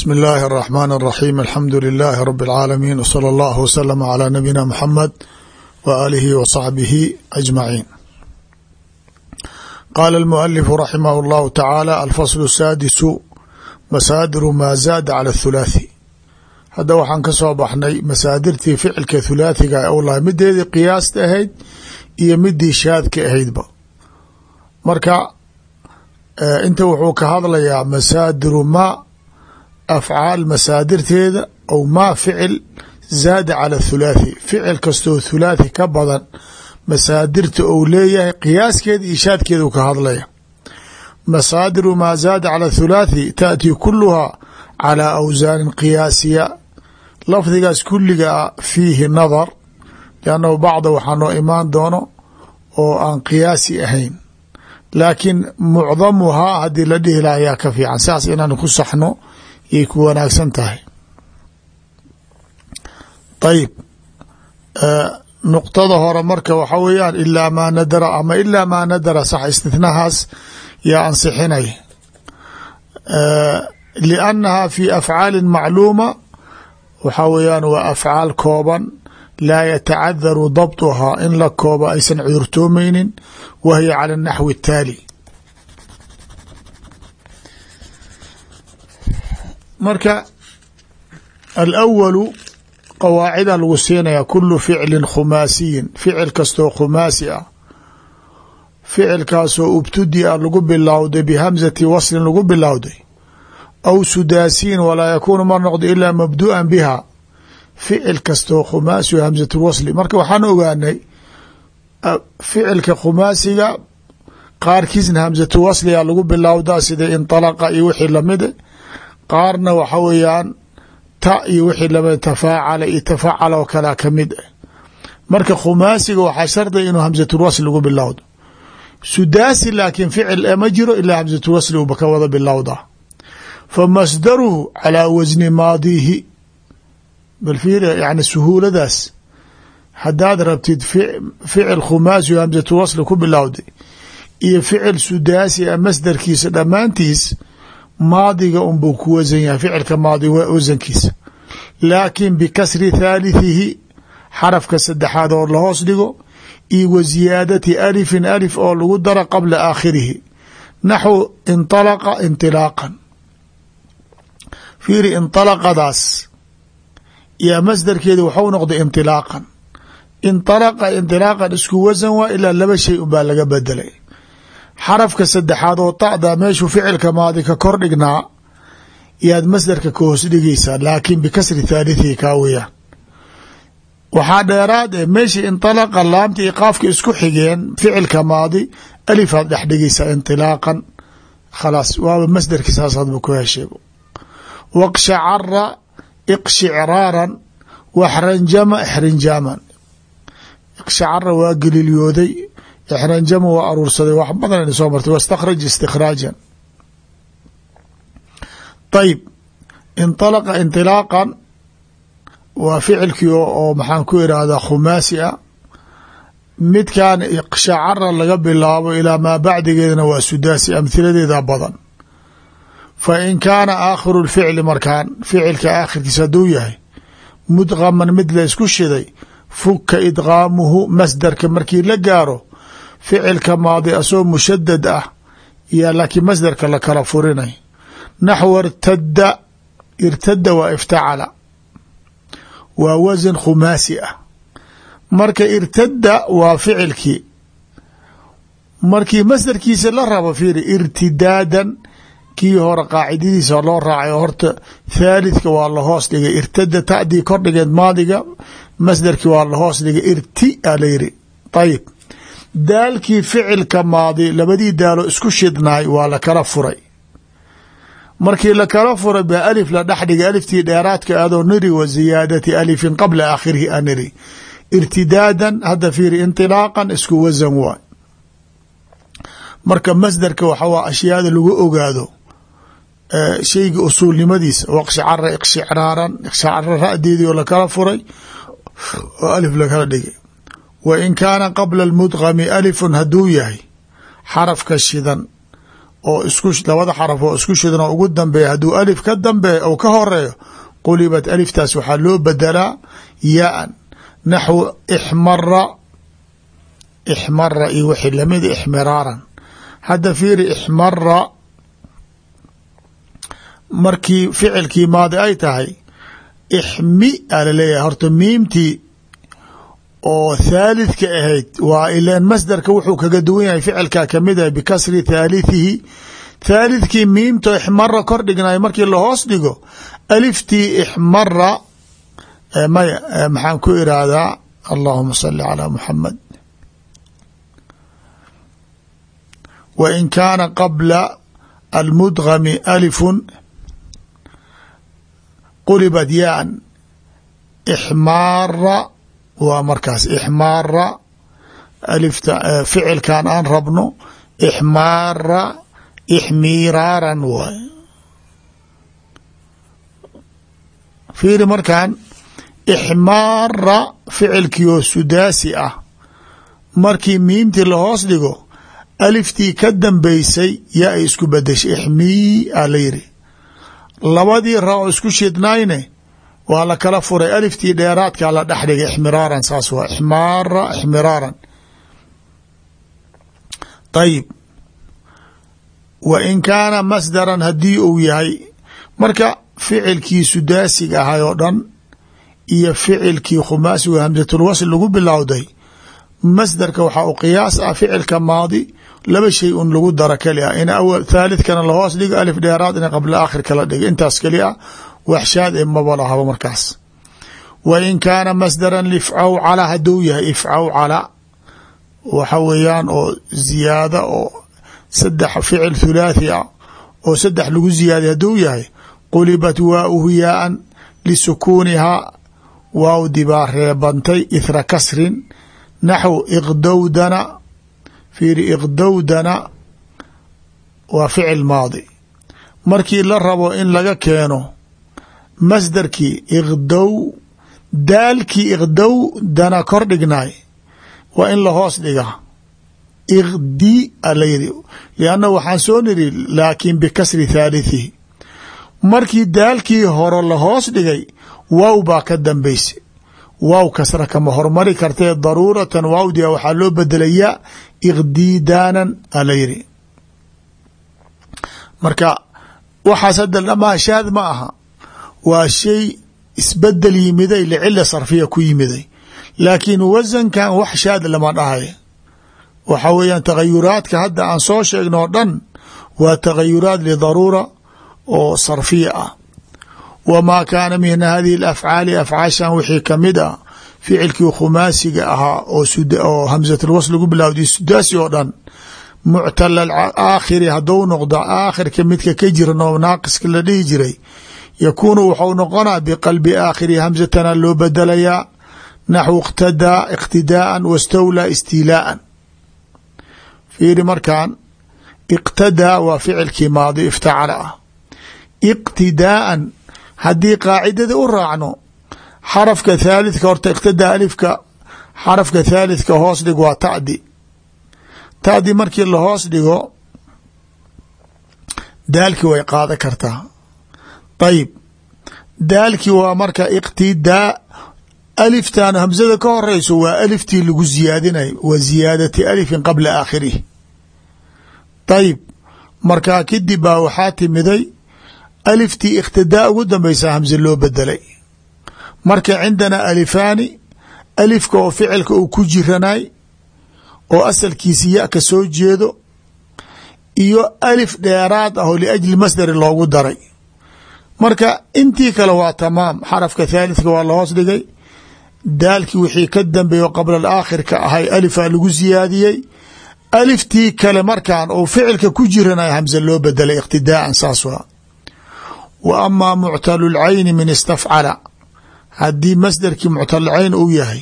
bsmi اllahi الرaxman الraxim alxamdu lilahi rab اlcaalamiin wslى اllah wslm عlى nabiyina mxamed w aalihi w صaxbihi ajmaciin qaala اlmualifu raximah اllahu tacaala alfasl الsaadisu masaadiru ma zaada calى اthulaathi hadda waxaan ka soo baxnay masaadirtii ficilka thulaathiga u lahay mideedii qiyaasta ahayd iyo midii shaadka ahaydba marka inta wuxuu ka hadlayaa masaadiru ma afcaal masaadirteeda ou maa ficil zaada cala thulaathi ficil kastoo thulaathi ka badan masaadirta ou leeyahay qiyaaskeeda iyo shaadkeeda u ka hadlaya masaadiru maa zaada cala thulaathi taأtii kuluhaa calaa awsaanin qiyaasiya lafdigaas kulligaa fiihi nadar liannahu bacda waxaa noo imaan doono oo aan qiyaasi ahayn laakiin mucdamuhaa haddii la dhihi laha ayaa ka fiican saas inaan ku saxno yay ku wanaagsan tahay. Ayib nuqtada hore marka waxa weeyaan ilaa maa nadara ama ilaa maa nadara sax istithnahaas yaa ansixinay. Liannaha fi afcaali macluuma waxaa weeyaan waa afcaal kooban laa yatacadaru dabtuhaa in la kooba aysan cudurtoomeynin wa hiya marka alawalu qawaacida lagu siinaya kulu ficlin khumaasiyin ficil kastoo khumaasi ah. Ficilkaasoo ubtudia lagu bilowday bihamzati waslin lagu bilowday. Aw sudaasiyin walaa yakuunu ma noqdo ilaa mabdu'an biha. Ficil kastoo khumaasi o hamzatulwasli marka waxaan ogaanay ficilka khumaasiga qaarkiisna hamzatulwasliga lagu bilowdaa sida inطalaqa iyo wixii lamide qaarna waxa weeyaan ta iyo wixii la mid tafaacala iyo tafacala oo kalea ka mid ah marka khumaasiga waxaa shardiga inuu hamzatulwasli lagu bilowdo. Sudaasi laakiin ficil e ma jiro ilaa hamzatulwasli uba ka wada bilowda. Fa masdaruhu calaa wasni maadiihi bal fiir yani suhuuladaas haddaad rabtid ficil khumaasi o hamzatulwasli ku bilowday iyo ficil sudaasi a masdarkiisa dhammaantiis maadiga unbuu ku wasan yahay ficilka maadi waa wasankiisa laakiin bikasri thaalithihi xarafka saddexaad oo lahoos dhigo iyo wa siyaadati alifin alif oo lagu daro qabla aakhirihi. Naxu inalaqa inilaaqan fiiri inalaqadaas yaa masdarkeeda waxau noqday inilaaqan inalaqa inilaaqan isku wasan waa ilaa laba shay unbaa laga bedelay xarafka saddexaad oo ta'da meeshuu ficilka maadi ka kor dhignaa yaad masdarka ka hoos dhigaysaa laakiin bikasri thaalithihi kaa weyaan waxaa dheeraad e meeshii inطalaqa laamta i qaafka isku xigeen ficilka maadi alifaad dhex dhigaysaa inطilaaqan khalaas waaba masdarki saasaadba ku heshay. Waqshacara iqshicraaran waxranjama ixrinjaaman iqshacara waa gelilyooday ixranjama waa aruursaday wax badan ina soo martay wastakraj istikhraajan ayib inطalaqa inطilaaqan waa ficilkii oo maxaan ku irahdaa khumaasi ah midkan iqshacara laga bilaabo ilaa maa bacdigeedna waa sudaasi amhiladeeda badan. Fa in kaana aakhiru lficli markaan ficilka aakhirkiisa hadduu yahay mudqaman mid la isku shiday fuka idqaamuhu masdarka markii la gaaro ficilka maadi asoo mushadad ah yaa laakiin masdarka la kala furinay. Naxwa irtada irtada waa iftacala. Waa wasan khumaasi ah. Marka irtada waa ficilkii. Markii masdarkiisa la rabo fiiri irtidaadan kii hore qaacidadiisa loo raacay horta thaalithka waa lahoos dhigay. Irtada tadii kor dhigeed maadiga masdarkii waa lahoos dhigay. Irti a la yiri ayib daalkii ficilka maadi labadii daalo isku shidnaay waa la kala furay. Markii la kala furay baa alif la dhex dhigay aliftii dheeraadka adoo niri wa ziyaadati alifin qabla aakhirihi a niri irtidaadan hadda fiiri inطilaaqan isku wasan waay marka masdarka waxawaa ashyaada lagu ogaado shayga usuulnimadiisa waqshacara iqshicraaran iqshacra ra'deedii oo lakala furay oo alif lakala dhigay wa in kaana qabla almudqami alifun hadduu yahay xarafka shidan oo isku labada xaraf oo isku shidan oo ugu dambeeya hadduu alif ka dambeeyo ou ka horeeyo qulibat aliftaas waxaa loo bedelaa yaa-an naxwu ixmara ixmara iyo wixii la mid ixmiraaran. Hadda fiiri ixmara markii ficilkii maadi ay tahay ixmi aa la leeyahay horta miimtii oo thaalidka ahayd waa ilan masdarka wuxuu kaga duwan yahay ficilkaa ka mid ahay bikasri thaalithihi thaalidkii miimto ixmara kor dhignayo markii lahoos dhigo aliftii ixmara maya maxaan ku iraahdaa allahuma sali calaa muxamed wa in kaana qabla almudgami alifun qulibat yaan ixmaara waa markaas ixmaara alifta ficilkan aan rabno ixmaara ixmiraaran waay. Fiiri markan ixmaara ficilkii oo sudaasi ah. Markii miimtii lahoos dhigo aliftii ka dambeysay yaa ay isku bedeshay ixmii aa la yiri labadii raaco isku shidnayne waa la kala furay aliftii dheeraadkaa la dhex dhigay ixmiraaran saas waa ixmaara ixmiraaran. Ayib wa in kaana masdaran haddii uu yahay marka ficilkii sudaasiga ahay oo dhan iyo ficilkii khumaasiga hamsatulwasl lagu bilowday masdarka waxaa u qiyaas ah ficilka maadi laba shay un lagu daro keli ah. In awal thaalithkana lahoos dhigo alif dheeraad in qabla aakhirka la dhigo intaas keli ah waxshaad e maba lahaba markaas. Wa in kaana masdaran lifcawcala hadduu yahay ifcawcala waxa weeyaan oo ziyaada oo saddex ficil thulaathi ah oo saddex lagu ziyaaday hadduu yahay qulibat waauhu yaaan lisukuunihaa waawdi baa reebantay ithra kasrin naxw iqdowdana fiiri iqdowdana waa ficil maadi. Markii la rabo in laga keeno masdarkii iqdow daalkii iqdow dana kor dhignaay waa in la hoos dhiga. Iqdi a la yidhi lianna waxaan soo niri laakin bikasri thaalithihi markii daalkii horo la hoos dhigay waaw baa ka dambeysay waaw kasra kama hormari kartee daruuratan waawdia waxaa loo bedelayaa iqdiidaanan a la yidhi marka waxaas hadda dhamaa shaad ma aha waa shay isbeddel yimiday licila sarfiya ku yimiday. Laakiin wasankan wax shaad lama dhahay. Waxa weeyaan tagayuraadka hadda aan soo sheegno o dhan waa tagayuraat lidaruura oo sarfiya ah. Wamaa kaana min hadihi alafcaali afcaashan wixii ka mid ah ficilkii khumaasiga ahaa oo hamsatulwasl lagu bilawday sudaasi oo dhan. Muctala aakhiri hadduu noqdo aakhirka midka ka jiran oo naaqiska la dhihi jiray yakuunu waxau noqonaa biqalbi aakhiri hamsatana loo bedelayaa naxwu iqtadaa iqtidaaan wastawlaa istiilaaan fiiri markan iqtadaa waa ficilkii maadi iftacala ah iqtidaaan haddii qaacidada u raacno xarafka thaalithka horta iqtadaa alifka xarafka thaalithka hoos dhig waa ta'di ta'di markii la hoos dhigo daalkii way qaada kartaa ayib daalkii waa marka iqtidaa aliftan hamsada ka horeyso waa aliftii lagu ziyaadinay wa ziyaadati alifin qabla aakhirih ayib markaa kadib baa waxaa timiday aliftii iqtidaa ugu dambeysa hamse loo bedelay. Marka cindanaa alifaani alifka oo ficilka uu ku jiranay oo asalkiisi ya ka soo jeedo iyo alif dheeraad ah oo liajli masdari loogu daray marka intii kale waa tamaam. Xarafka thaalithka waa lahoos dhigay. Daalkii wixii ka dambeeyo qabla alaakhirka ahay alifaa lagu siyaadiyey aliftii kale markan oo ficilka ku jiranay hamse loo bedelay iqtidaaan saas waa. Wa amaa muctalu lcayni min istafcala. Haddii masdarkii muctalcayn uu yahay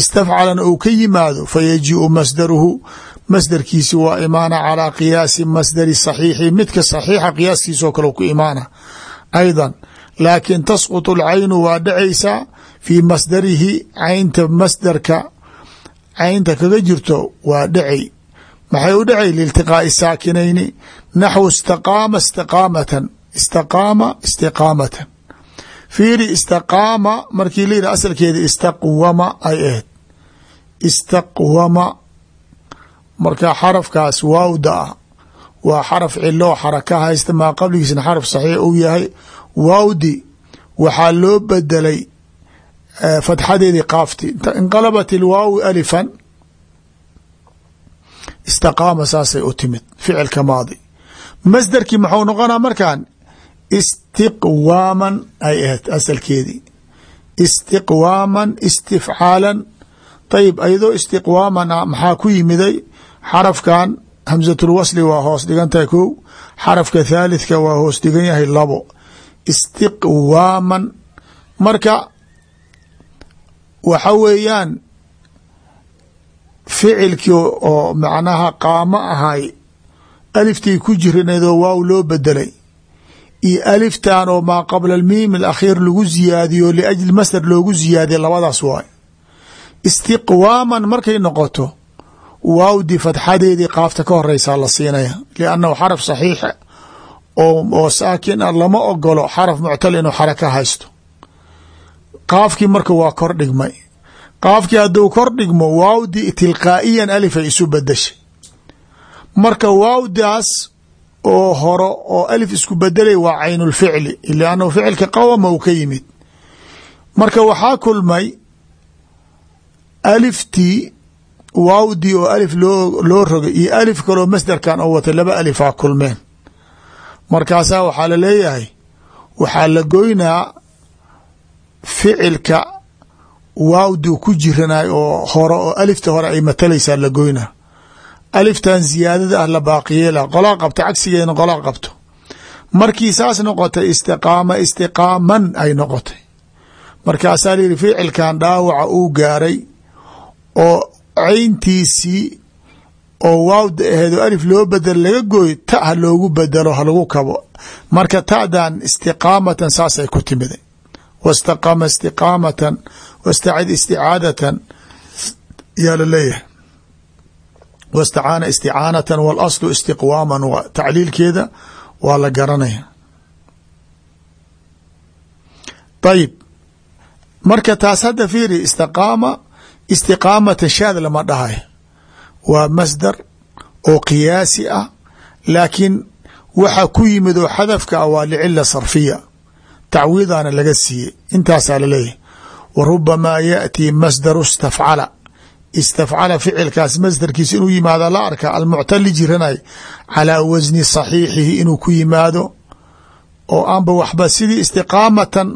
istafcalana uu ka yimaado fayajiu masdaruhu. Masdarkiisi waa imaana calaa qiyaasi masdari saxiixi. Midka saxiixa qiyaaskiisoo kale ku imaana ayضا laakin tasquط اlcaynu waa dhacaysaa fii masdarihi caynta masdarka caynta kaga jirto waa dhacay maxay u dhacay liiltiqaaءi saakinayni naxwu istaqaama istiqaamatan istaqaama istiqaamatan fiiri istaqaama markii la yidhah asalkeeda istaqwama ay ahayd istaqwama marka xarafkaas waawda ah waa xaraf ciloo xaraka haysta maa qabligiisna xaraf saxiix uu yahay. Waawdi waxaa loo bedelay fatxadeedii qaafti. Inqalabat ilwaawi alifan istaqaama saasay u timid ficilka maadi. Masderkii muxuu noqonaa markan istiqwaaman ay ahayd asalkeedii. Istiqwaaman istifcaalan. Ayib ayadoo istiqwaaman maxaa ku yimiday? Xarafkan hamsatulwasli waa hoos dhigan tahay kow xarafka thaalithka waa hoos dhigan yahay labo. Istiqwaaman. Marka waxa weeyaan ficilkii oo macnaha qaamo ahay aliftii ku jiraneedoo waaw loo bedelay iyo aliftan oo maa qabla almiim alakhiir lagu ziyaadiyo liajli masdar loogu ziyaadiya labadaas waay. Istiqwaaman markay noqoto waawdi fatxadeedii qaafta ka horeysaa la siinaya liannahu xaraf saxiixa oo saakin a lama ogolo xaraf muctal inuu xaraka haysto. Qaafkii marka waa kor dhigmay. Qaafkii hadduu kor dhigmo waawdi tilqaa'iyan alifay isu bedeshay marka waawdaas oo horo oo alif isku bedelay waa caynulficli liannahu ficilka qawama uu ka yimid. Marka waxaa kulmay aliftii waawdii oo alif loo rogay iyo alif kaloo masdarkan oo watay laba alifaa kulmeen. Markaasaa waxaa la leeyahay waxaa la goynaa ficilka waawdii ku jiranay oo hore oo alifta hore ay matalaysaa la goynaa. Aliftan ziyaadada ah la baaqiyeela qolaa qabto cagsigeedna qolaa qabto. Markii saas noqotay istiqaama istiqaaman ay noqotay. Markaasaa la yidhi ficilkan dhaawaca uu gaaray oo cayntiisii oo waawda aheed oo alif loo bedelo laga gooy ta ha loogu bedelo ha lagu kabo. Marka ta'dan istiqaamatan saasay ku timiday wastaqama istiqaamatan wastacid isticaadatan yaa la leeyahay. Wastacaana isticaanatan walaslu istiqwaaman tacliilkeeda waa la garanaya. Ayib marka taas hadda fiiri istiqaama istiqaamatan shaad lama dhahay. Waa masdar oo qiyaasi ah laakiin waxa ku yimid oo xadafka ah waa licila sarfiya. Tacwiidana laga siiyey. Intaasaa la leeyahay wa rubamaa yaأtii masdaru istafcala. Istafcala ficilkaas masdarkiisa inuu yimaado la arka almuctali jiranay calaa wasni saxiixihi inuu ku yimaado oo aanba waxba sidii istiqaamatan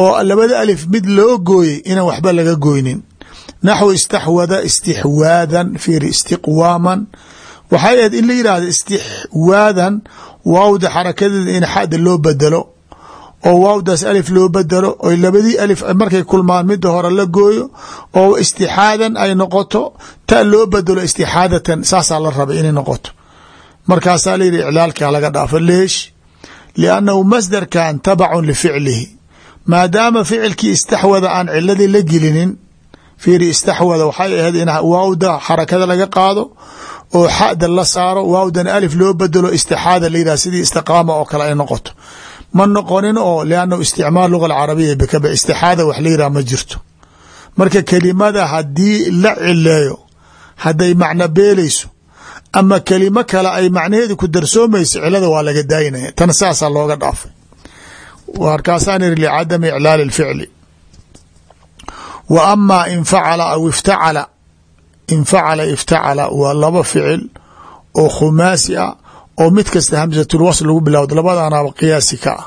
oo labada alif mid loo gooyey inaan waxba laga goynin naxwu istaxwada istixwaadan fiiri istiqwaaman. Waxay ahayd in la yidhaahdo istixwaadan waawda xarakadeeda in xada loo bedelo oo waawdaas alif loo bedelo o labadii alif markay kulmaan mida hore la gooyo oo istixaadan ay noqoto ta loo bedelo istixaadatan saasaa la rabay inay noqoto. Markaasaa la yidhi iclaalka laga dhaafo leesh liannahu masdarkan tabacun lificlihi. Maadaama ficilkii istaxwada aan ciladii la gelinin fiiri istaxwada waxay ahayd in waawda xarakada laga qaado oo xada la saaro waawdan alif loo bedelo istixaada la yidhah sidii istiqaama oo kale ay noqoto. Ma noqonin oo liannahu isticmaal luga alcarabiya bikaba istixaada wax la yidhah ma jirto. Marka kelimada haddii la cileeyo hadday macno beeleyso ama kelimo kale ay macnaheedu ku darsoomayso cilada waa laga daayinaya tan saasaa looga dhaafay. Markaasaan iri licadami iclaali اlficli wa amaa in facala aw iftacala in facala iftacala waa laba ficil oo khumaasi ah oo mid kasta hamsatul wasl lagu bilowdo labadaanaaba qiyaasi ka ah.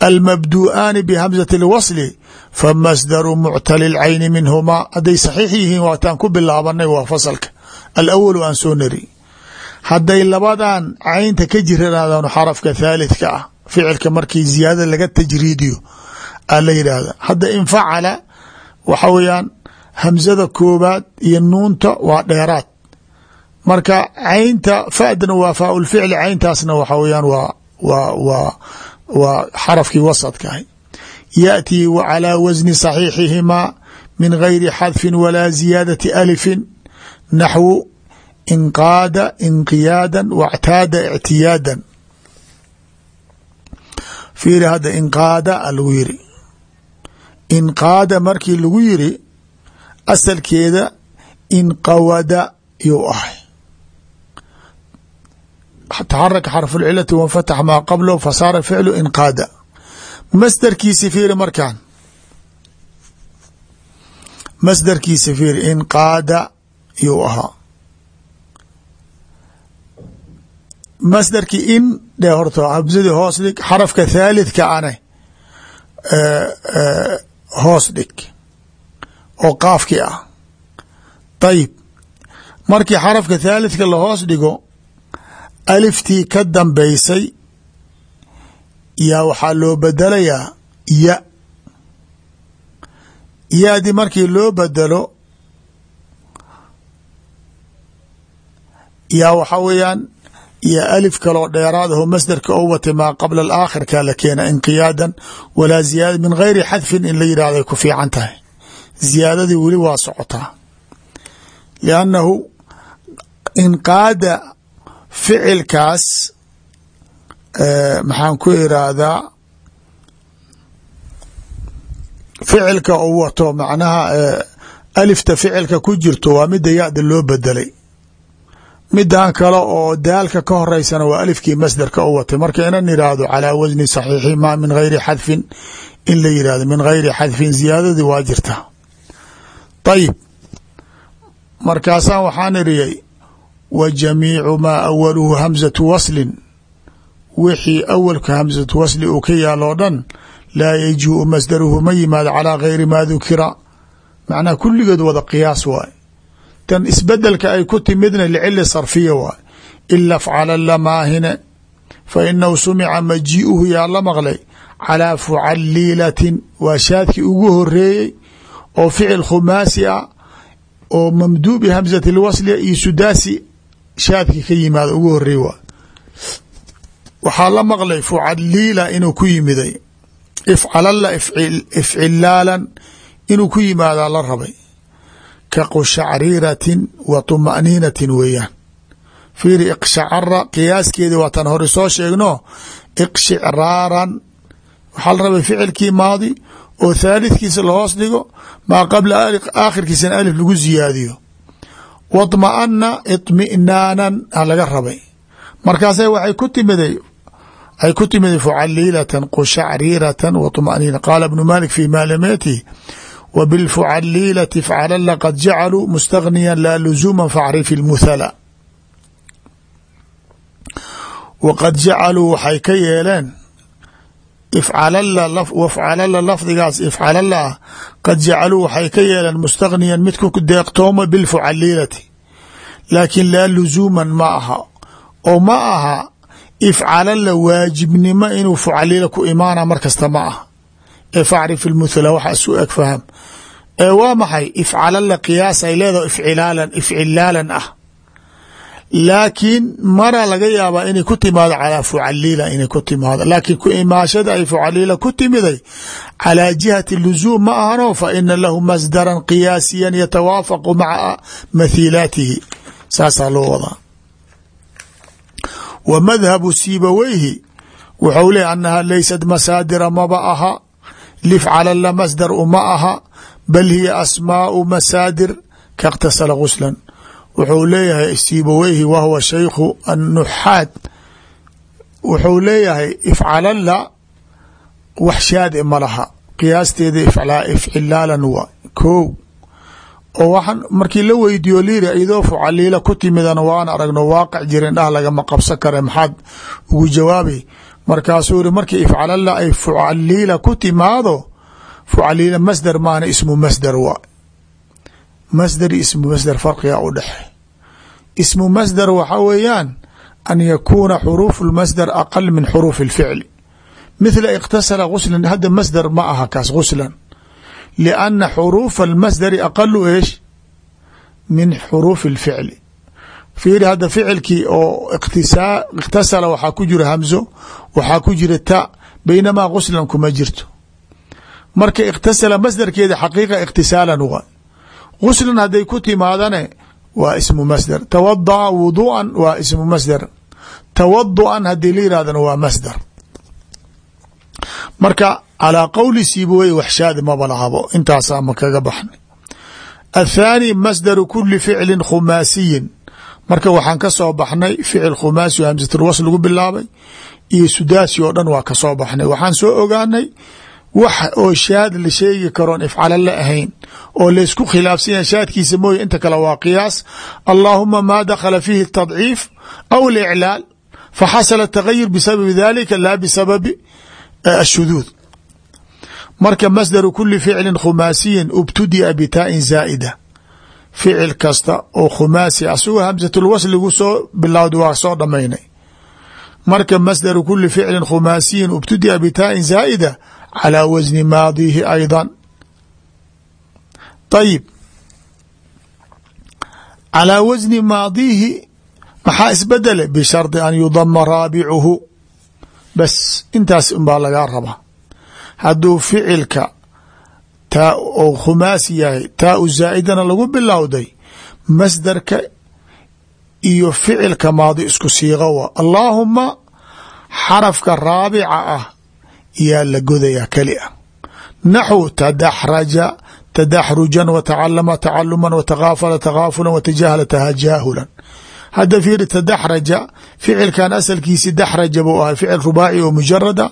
Almabdu'aani bihamsati اlwasli famasdaru muctali lcayni minhumaa. Hadday saxiix yihiin waataan ku bilaabanay waa fasalka. Alawalu aan soo nari hadday labadan caynta ka jiranaadaan xarafka thaalithka ah ficilka markii ziyaadada laga waxa weeyaan hamsada koobaad iyo nuunta waa dheeraad marka caynta fadna waa faaulficli cayntaasna waxa weyaan waa waa waa waa xarafkii wasadkaah yaأtii calىa wasni صaxiixihimaa min gayri xadfin walaa ziyaadati alifin naxwu inqaada inqiyaada wاctaada اctiyaada fiiri hadda inqaada a lagu yiri inqaada markii lagu yiri asalkeeda inqawada yuu ahay. Taxaraka xarfu lcilati wanfatax maa qablo fasaara ficlu inqaada masdarkiisi fiiri markaan. Masdarkiisi fiiri inqaada yuu ahaa. Masdarkii in dhe horto hamsadii hoos dhig xarafka thaalidka ane hoos dhig oo qaafki ah. Dayib markii xarafka thaalidka lahoos dhigo aliftii ka dambeysay yaa waxaa loo bedelayaa ya. Yaadi markii loo bedelo yaa waxaa weeyaan iyo alif kaloo dheeraad aho masderka oo watay maa qabla alaakhirka la keena inqiyaadan walaa ziyaada min gayri xadfin in la yidhahdo ay ku fiican tahay. Ziyaadadii weli waa socotaa. Liannahu inqaada ficilkaas maxaan ku iraahdaa ficilka uu wato macnaha alifta ficilka ku jirto waa mida ya-da loo bedelay midan kale oo daalka ka horeysana waa alifkii masderka u watay. Marka inan yidhaahdo calaa wasni saxiixi ma min gayri xadfin. In la yidhahdo min gayri xadfin ziyaadadii waa jirta. Ayib markaasaan waxaan iriyay wa jamiicu maa awaluhu hamzatu waslin. Wixii awalka hamzatu wasli uu ka yaaloo dhan laa yajiu masdaruhu ma yimaado calaa gayri maa dukira. Macnaha kulligeed wada qiyaas waay tan isbeddelka ay ku timidna licili sarfiya waay. Ila fcala lamaahine fa inahu sumica majii'uhu yaa la maqlay. Calaa fucaliilatin waa shaadkii ugu horeeyey oo ficil khumaasi ah oo mamduubi hamzati lwaslia iyo sudaasi shaadkii ka yimaado ugu horeey waay. Waxaa la maqlay fucaliila inuu ku yimiday. Ifcalala ifcilaalan inuu ku yimaadaa la rabay ka qushacriiratin wa طuma'niinatin weeyaan fiiri iqshacara qiyaaskeedii waa tan hore soo sheegno iqshicraaran waxaa la rabay ficilkii maadi oo thaalithkiisa lahoos dhigo maa qabla aakhirkiisana alif lagu ziyaadiyo waطma'ana iطmi'naanan a laga rabay markaasa waxay ku timiday ay ku timiday fucaliilatan qushacriiratan wa طuma'niina qaala ibnu malik fi maalametihi w bاlfucaliilati fcalala qad jacaluu mustagniya laa luzuuma facrif اlmuthala waqad jacaluu waxay ka yeeleen wafcalala lafdigaas ifcalala ah qad jacaluu waxay ka yeeleen mustagniyan mid ku deeqtooma bilfucaliilati laakiin laa luzuuman ma aha oo ma aha ifcalala waajibnimo inuu fucaliila ku imaana mar kasta ma aha facrif ilmuthala waxa isu eg faham. Ee waa maxay? Ifcalala qiyaas ay leedaho ifcilaalan ifcilaalan ah. Laakiin mara laga yaabaa inay ku timaado calaa fucaliila inay ku timaado. Laakiin ku imaashada ay fucaliila ku timiday calaa jihati luzuum ma ahano fa ina lahu masdaran qiyaasiyan yatawaafaqu maca mathiilaatihi. Saasaa loo wadaa. Wa madhabu siibaweyhi wuxuu leey annaha laysat masaadira maba aha lifcalala masdar uma aha bal hiya asmaau masaadir kaاktasala guslan wuxuu leeyahay siibaweyhi wahwa shaykhu annuxaad wuxuu leeyahay ifcalala wax shaad ma laha qiyaasteeda ifcilaalan waa ko oo waxaan markii la weydiiyo liiri iyadoo fucaliila ku timidana waan aragno waaqic jirin dhah lagama qabsan kara maxaad ugu jawaabay markaasuu iri markii ifcalala ay fucaliila ku timaado fucaliila masdar maana ismu masdar waa masdar ismu masdar farqiga u dhexe ismu masdar waxa weeyaan an yakuuna xuruufu lmasdar aqal min xuruufi اlficli mithla iqtasala guslan hadda masdar ma aha kaas guslan lianna xuruufa almasdari aqalu eesh min xuruufi اlficli fiiri hadda ficilkii oo ikhtasala waxaa ku jira hamzo waxaa ku jira ta baynamaa guslan kuma jirto marka ikhtasala masdarkeeda xaqiiqa ikhtisaalan waa guslan hadday ku timaadane waa ismu masdar tawada'a wudu'an waa ismu masdar tawadu'an haddii la yirahdana waa masdar marka calaa qowli siibawey waxshaadi maba lahabo intaasaa kaga baxnay athaani masdaru kuli ficlin khumaasiyin marka waxaan ka soo baxnay ficil khumaasi o hamsatulwas lagu bilaabay iyo sudaasi oo dhan waa ka soo baxnay. Waxaan soo ogaanay wax oo shaad la sheegi karoon ifcala la ahayn oo laysku khilaafsanya shaadkiisa mooye inta kale waa qiyaas. Allaahuma ma dakhala fiihi tadciif aw aliclaal faxasala tagayur bisababi dalika laa bisababi ashuduud. Marka masdaru kuli ficlin khumaasiyin ubtudia bitaain zaa'ida ficil kasta oo khumaasi asagoo hamsatulwasligu soo bilowda waa soo dhamaynay. Marka masdaru kuli ficlin khumaasiyin ubtudia bitaain zaa'ida calaa wasni maadiihi ayda ayib calaa wasni maadiihi maxaa isbedele bishardi an yudama raabicuhu. Bas intaas unbaa lagaa rabaa. Hadduu ficilka taa ou khumaasi yahay taa u zaa'idana lagu bilowday masdarka iyo ficilka maadi isku siiqo wa. Allaahuma xarafka raabica ah yaa la godayaa keli ah naxw tadaxraja tadaxrujan watacalama tacaluman watakaafala takaafulan watajahala tahajaahulan hadda fiiri tadaxraja ficilkan asalkiisi daxraja buu ahay ficil rubaaci oo mujarada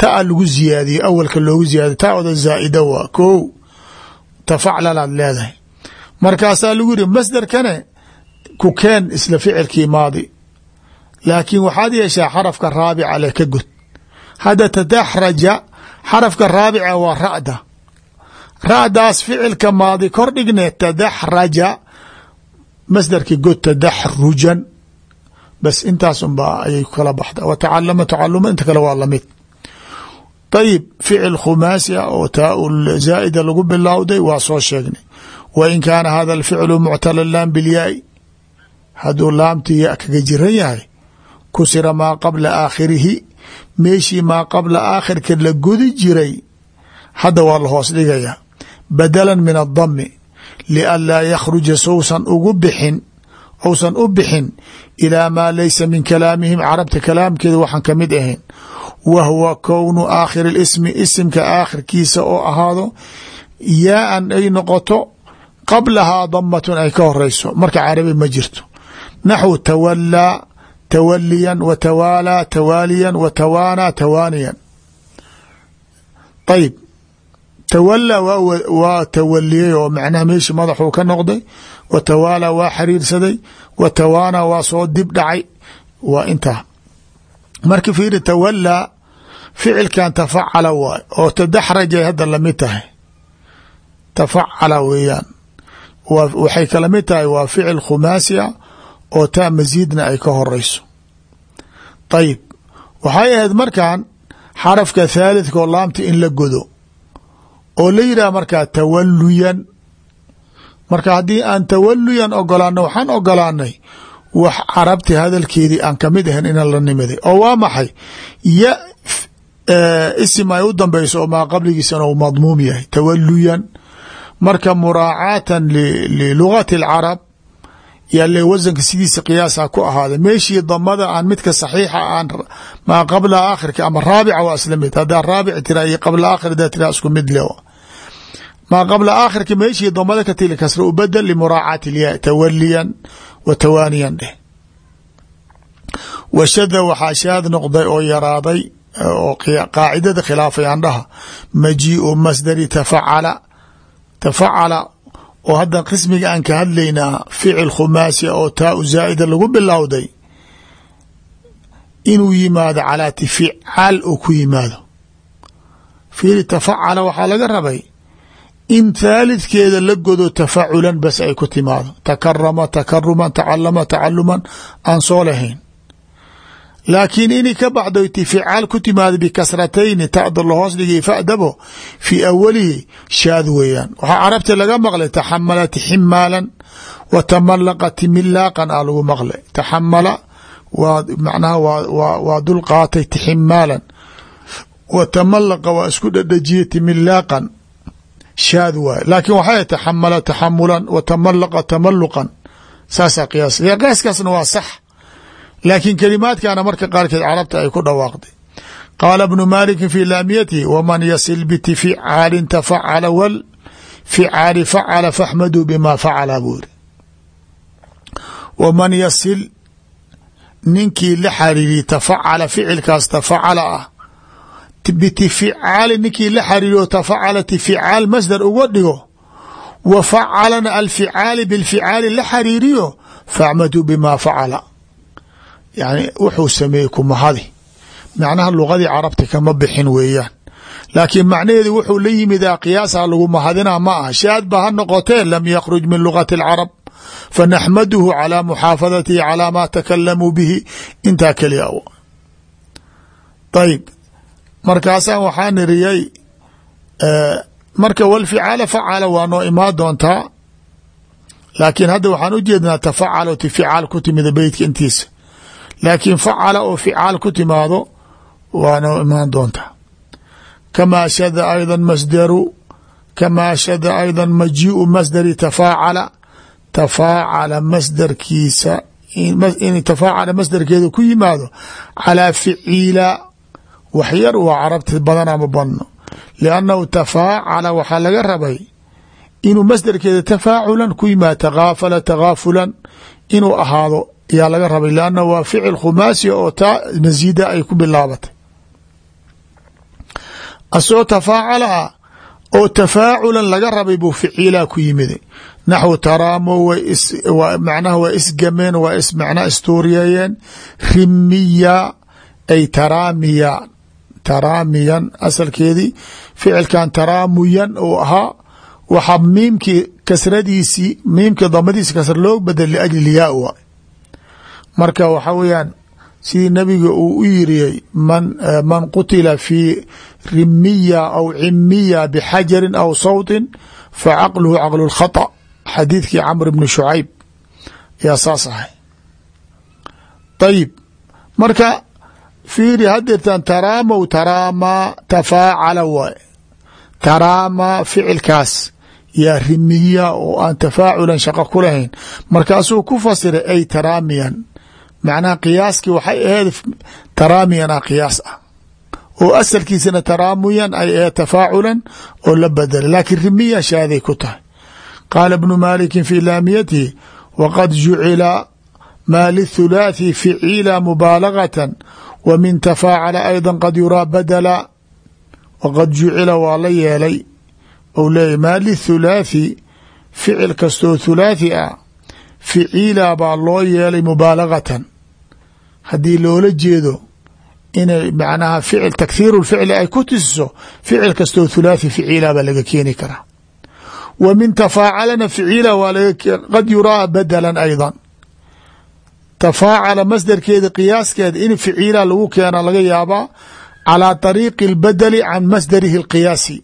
taa lagu ziyaadiyey awalka loogu ziyaadiy taa oda zaa'ida waa ko tafaclalaad leedahay. Markaasaa lagu yiri masderkane ku keen isla ficilkii maadi. Laakiin waxaad yeeshaa xarafka raabica leh ka god hadda tadaxraja xarafka raabica waa ra'da. Ra'daas ficilka maadi kor dhigne tadaxraja masdarki god tadaxrujan bas intaas unbaa ayay kala baxda. Wa tacalama tacaluma inta kale waa la mid. Ayib ficil khumaasi ah oo taa zaa'ida lagu bilowday waa soo sheegnay. Wa in kaana hada alficlu muctala laam bilyaai hadduu laamtii ya kaga jiran yahay kusira maa qabla aakhirihi meeshii maa qabla aakhirka la godi jiray hadda waa la hoos dhigaya. Badalan min adami lianlaa yakhruja sousan ugu bixin ousan u bixin ilaa maa laysa min kalaamihim carabta kalaamkeeda waxaan ka mid ahayn wa huwa kownu aakhiri ismi isimka aakhirkiisa oo ahaado yaa-an ay noqoto qablahaa damatun ay ka horeyso marka carabi ma jirto naxw tawalaa tawaliyan wa tawaalaa tawaaliyan wa tawaanaa tawaaniyan ayib tawalaa waa tawaliyey oo macnaha meeshi madaxuu ka noqday. Wa tawaalaa waa xiriirsaday. Wa tawaanaa waa soo dib dhacay. Waa intaa marka fiiri tawalaa ficilkan tafacala waay. Oo tadaxrajay hadda la mid tahay. Tafacala weeyaan. Waxay kala mid tahay waa ficil khumaasi a oo taa masiidna ay ka horeyso. Ayib waxay ahayd markan xarafka thaalithka oo laamta in la godo oo la yidhah markaa tawaluyan marka haddii aan tawaluyan ogolaano waxaan ogolaanay wax carabti hadalkeedii aan ka mid ahayn inaan la nimiday oo waa maxay? Ya isim ay u dambeyso oo maa qabligiisana uu madmuum yahay. Tawaluyan marka muraacaatan lilugati alcarab yaa le wasanka sidiisa qiyaasa ku ahaaday. Meeshii damada aan midka saxiixa aan maa qabla aakhirka ama raabica waa isla mid. Haddaa raabic tira iyo qabla aakhir hadaa tira isku mid le maa qabla aakhirka meeshii damada ka tili kasra u bedel limuraacaati ilyaa tawaliyan wa tawaaniyan dheh. Washada waxaa shaad noqday oo yaraaday oo qaacidada khilaafay andhaha majiiu masdari tafacala tafacala oo hadda qismiga aan ka hadlaynaa ficil khumaasi oo taa u zaa'ida lagu bilowday inuu yimaado calaa tificaal uu ku yimaado. Tafacala waxaa laga rabay in thaalidkeeda la godo tafaculan bas ay ku timaado. Takarama takaruman tacalama tacaluman aan soo lahayn. Laakiin inay ka baxdo itificaal ku timaado bikasratayni ta'da lahoos dhigay fa'dabo fii awalihi shaad weeyaan. Waxaa carabta laga maqlay taxamala tiximaalan wa tamalaqa timilaaqan a lagu maqlay. Taxamala waa waa dul qaatay tiximaalan wa tamalaqa waa isku dhadhajiyey timilaaqan shaad waay. Laakiin waxay taxamala taxamulan wa tamalaqa tamaluqan saasaa qiyaas. Qiyaaskaasna waa sax. Laakiin kelimaadkana marka qaarkeed carabta ay ku dhawaaqday. Qaala bnu maliki fi laamiyatihi waman yasil bitificaalin tafacala wal ficaali facala faxmaduu bima facala buu yiri waman yasil ninkii la xariiriy tafacala ficilkaas tafacala ah bitificaali ninkii la xariiriyo tafacala tificaal masdar uga dhigo wa facalana alficaali bilficaali la xariiriyo faxmaduu bima facala. Yani wuxuu sameeyey kumahadi. Macnaha lugadii carabta kama bixin weeyaan. Laakiin macnaheedu wuxuu la yimidaa qiyaasa lagu mahadina ma aha. Shaad ha noqotee lam yakruj min lugati alcarab fanaxmaduhu calaa muxaafadatihi calaa maa takalamuu bihi intaa keliya. Ayib markaasaa waxaa niriyey eh, marka walficaala facala waa noo imaan doontaa laakiin hadda waxaan u jeednaa tafacal o tificaal ku timida beytka intiisa. Laakiin facala oo ficaal ku timaado waa noo imaan doontaa kama shada ayda masdaru kamaa shada ayda majiiu masdari tafaacala tafaacala masdarkiisa in tafaacala masdarkeeda ku yimaado calaa ficiila waxyar waa carabta badan ama badno liannahu tafaacala waxaa laga rabay inuu masdarkeeda tafaaculan ku yimaado takaafala takaafulan inuu ahaado ayaa laga rabay. Lanna waa ficil khumaasiya oo taa masiida ay ku bilaabatay. Asoo tafaacala ah oo tafaaculan laga rabay buu ficiilaa ku yimiday naxwu taraamo macnaha waa isgameen waa macnaha istuuriyeeyeen rimiya ay taraamiya taraamiyan asalkeedii ficilkan taraamuyan uu ahaa waxaa miimki kasradiisii miimki damadiisi kasra loo badel liajli yaa wa ah. marka waxaa weeyaan sidii nabiga uu u yiriyey eh, man qutila fii rimiya aw cimiya bixajarin aw sawtin fa caqluhu caqlu lkhata xadiidkii camr bni shucayb yaa saas ahay ayib marka fiiri hadeertan taraamow taraamaa tafaacala waay. Taraamaa ficilkaas yaa rimiya oo aan tafaaculan shaqo ku lahayn. Markaasuu ku fasiray ay taraamiyan. Macnaha qiyaaskii waxay aheed taraamiyana qiyaas ah. Oo asalkiisana taraamuyan ay aheed tafaaculan oo la bedelay laakiin rimiya shaaday ku tahay. Qaala bnu maliki fi laamiyatihi waqad jucila maa lithulaathi ficiila mubaalagatan wa min ayda qad yuraa badala waqad jucila waa la yeelay ou leeyahy maa lithulaathi ficil kastoo thulaathi ah ficiila baa loo yeelay mubaalagatan haddii loola jeedo inay macnaha ficil takhiiru lficli ay ku tusiso ficil kastoo thulaathi ficiila baa laga keeni karaa wa min tafaacalana ficiila waa tafaacala masdarkeeda qiyaaskeeda in ficiila lagu keena laga yaabaa calaa طariiqi اlbadeli can masdarihi اlqiyaasi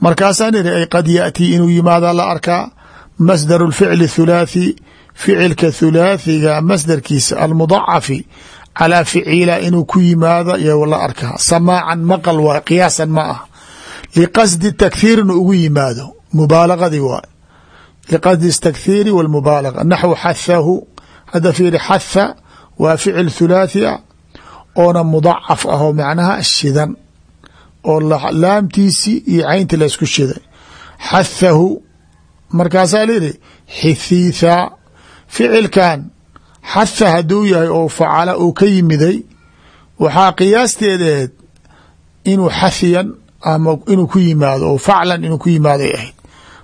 markaasaan ihi ay qad yaأtii inuu yimaada la arkaa masdar اlficli thulaathi ficilka thulaathiga masdarkiisa almudacafi calaa ficiila inuu ku yimaado iyo la arkaa samaacan maqal waay qiyaasan ma ah liqasdi takhiirna ugu yimaado mubaalaqadii waay liqasdi takhiiri wاlmubaalaga naxwu xathahu hadda fiiri xatha waa ficil thulaathi a oona mudacaf ah oo macnaha shidan oo laamtiisi iyo caynti laysku shiday xathahu markaasaa layihi xithiitha ficilkan xatha hadduu yahay oo facala uu ka yimiday waxaa qiyaasteedaheed inuu xathiyan ama inuu ku yimaado oo faclan inuu ku yimaaday ahayd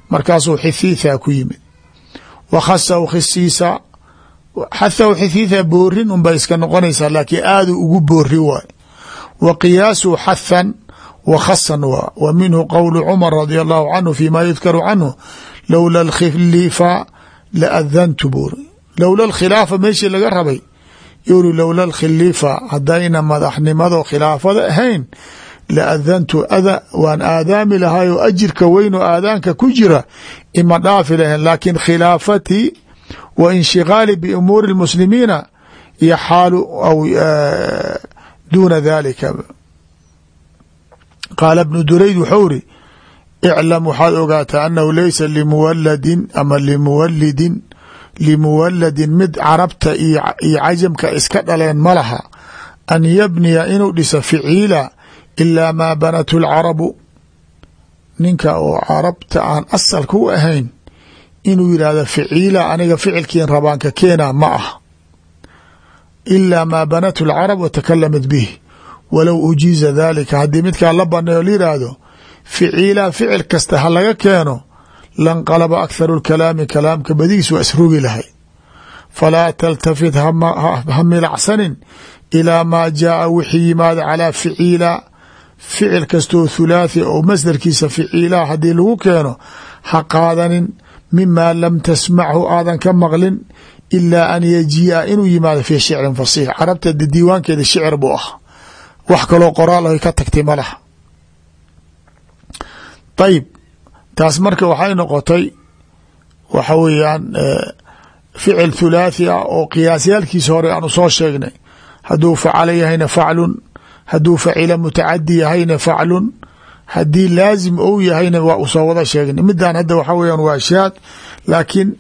markaasuu xithiitha ku yimid. Wa khasahu khisiisa xathahu xithiitha boorin unbay iska noqonaysaa laakiin aaduu ugu boori waay. Wa qiyaasu xathan wa khasan waa wa minhu qowlu cumar radia allahu canhu fima yudkaru canhu lowla alkhilifa la adantu buuri lowla alkhilaafa meeshii laga rabay yuri lowla alkhilifa haddayna madaxnimado khilaafada ahayn la adantu ada waan aadaami lahay oo ajirka weyn oo aadaanka ku jira ima dhaafi lahayn laakin khilaafatii wa inshigaali biumuuri اlmuslimiina yaxaalu aw duuna dalika qaala bnu durayd wuxuu iri iclam waxaad ogaataa annahu laysa limuwaladin ama limuwalidin limuwaladin mid carabta iyo cajamka iska dhaleen ma laha an yabniya inuu dhiso ficiila ilaa maa banathu lcarabu ninka oo carabta aan asalka u ahayn inuu yidhaahdo ficiila aniga ficilkiin rabaanka keena ma ah ilaa maa banathu lcarab watakalamat bih walow ujiiza dalika haddii midkaa la baneeyo la yidhaahdo ficiila ficil kasta ha laga keeno lanqalaba akharu lkalaami kalaamka badigiis waa isrogi lahay. Falaa taltafit ha milacsanin ilaa maa jaaa wixii yimaada calaa ficiila ficil kastoo thulaathi oo masdarkiisa ficiila haddii lagu keeno ha qaadanin. Mima lam tasmachu aadan ka maqlin ilaa an yajiia inuu yimaado fii shicrin fasiix. Carabta diiwaankeeda shicir buu ah wax kaloo qoraal ay ka tagtay ma laha. Ayib taas marka waxay noqotay waxa weeyaan ficil thulaathi ah oo qiyaasyaalkiisa hore aanu soo sheegnay. Hadduu facala yahayna faclun hadduu facila mutacadi yahayna faclun haddii laazim ou yahayna waa u soo wada sheegnay midan hadda waxa weeyaan waa shaad laakiin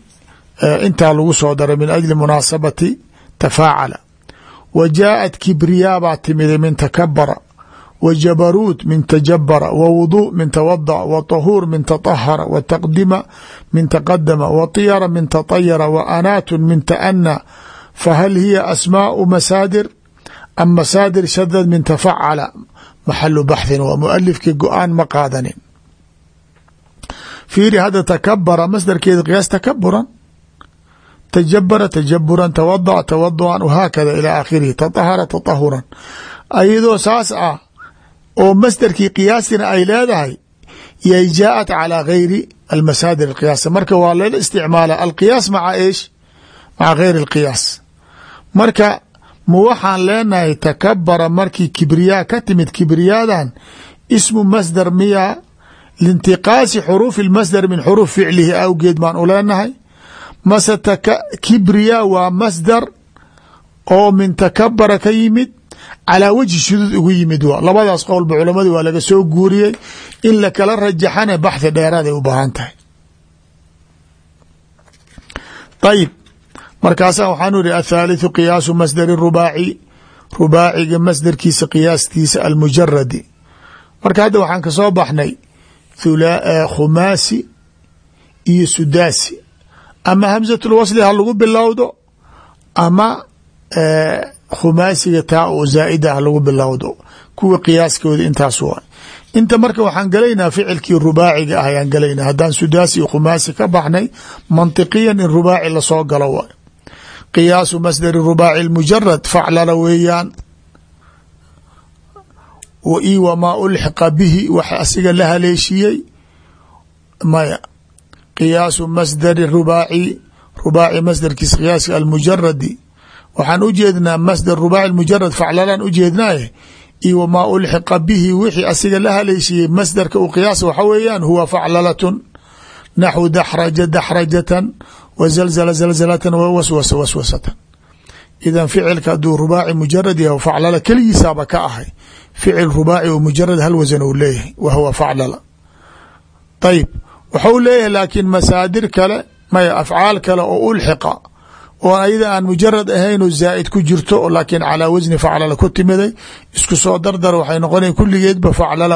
intaa lagu soo daray min ajli munaasabati tafaacala wa jaaءat kibriyaa baa timiday min takabara wa jabaruut min tajabara wa wuduu min tawadaأ wa طahuur min taطahara wa taqdima min taqadama wa طiyara min taطayara wa anaatun min taأna fahal hiya asmaaءu masaadir am masaadir shadad min tafacala maxalu baxthin waa mualifkii go-aan ma qaadanin fiiri hadda takabara masdarkeeda qiyaas takaburan tajabara tajaburan tawadaأ tawaduan wahaakada ilى aakhirihi taطahara taطahuran ayadoo saas ah oo masdarkii qiyaastina ay leedahay yay jaaءat calى gayri almasaadir اqiyaas marka waa lala isticmaala alqiyaas maca eesh maca gayri اlqiyaas marka ma waxaan leenahay takabara markii kibriyaa ka timid kibriyaadan ismu masdar miya lintiqaasi xuruufi اlmasdar min xuruuf ficlihi awgeed baan u leenahay. Mase kibriya waa masdar oo min takabara ka yimid calaa wajhi shuduud ugu yimid wa labadaas qowlba culamadu waa laga soo guuriyey in lakala rajaxana baxthi dheeraad ay u baahan tahay. Ayib markaasaa waxaanu ihi athaalitثu qiyaasu masdari rubaaci rubaaciga masdarkiisa qiyaastiisa almujaradi marka hadda waxaan kasoo baxnay khumaasi iyo sudaasi ama hamزaة اlwasli ha lagu bilowdo ama khumaasiga taa oo zaa'ida ha lagu bilowdo kuwa qiyaaskooda intaas waa inta marka waxaan galaynaa ficilkii rubaaciga ah ayaan galaynaa haddaan sudaasi iyo khumaasi ka baxnay manطiqiyan in rubaaci lasoo galo waay qiyaasu masdari rubaaci اmujarad faclala weeyaan. I wamaa ulxiqa bihi wax asiga la haleeshiyey. Maya qiyaasu masdari rubaaci rubaaci masdarkiisa qiyaaska almujaradi waxaan u jeednaa masdar rubaaci mujarad faclalaan u jeednaaye io wamaa ulxiqa bihi wixii asiga la haleeshiyey masdarka u qiyaasa waxa weeyaan huwa faclalatun. Naxwu daxraja daxrajatan wa zalzala zalzalatan wa waswasa waswasatan. Idan ficilka hadduu rubaaci mujarad yahay faclala keligiisaaba ka ahay ficil rubaaci oo mujarad hal wasan uu leeyahay wa huwa faclala. Ayib waxau leeyahay laakiin masaadir kale maya afcaal kale oo ulxiqa oo ayada aan mujarad ahayn oo zaa'id ku jirto laakiin calaa wasni faclala ku timiday isku soo dardar waxay noqonaya kulligeedba faclala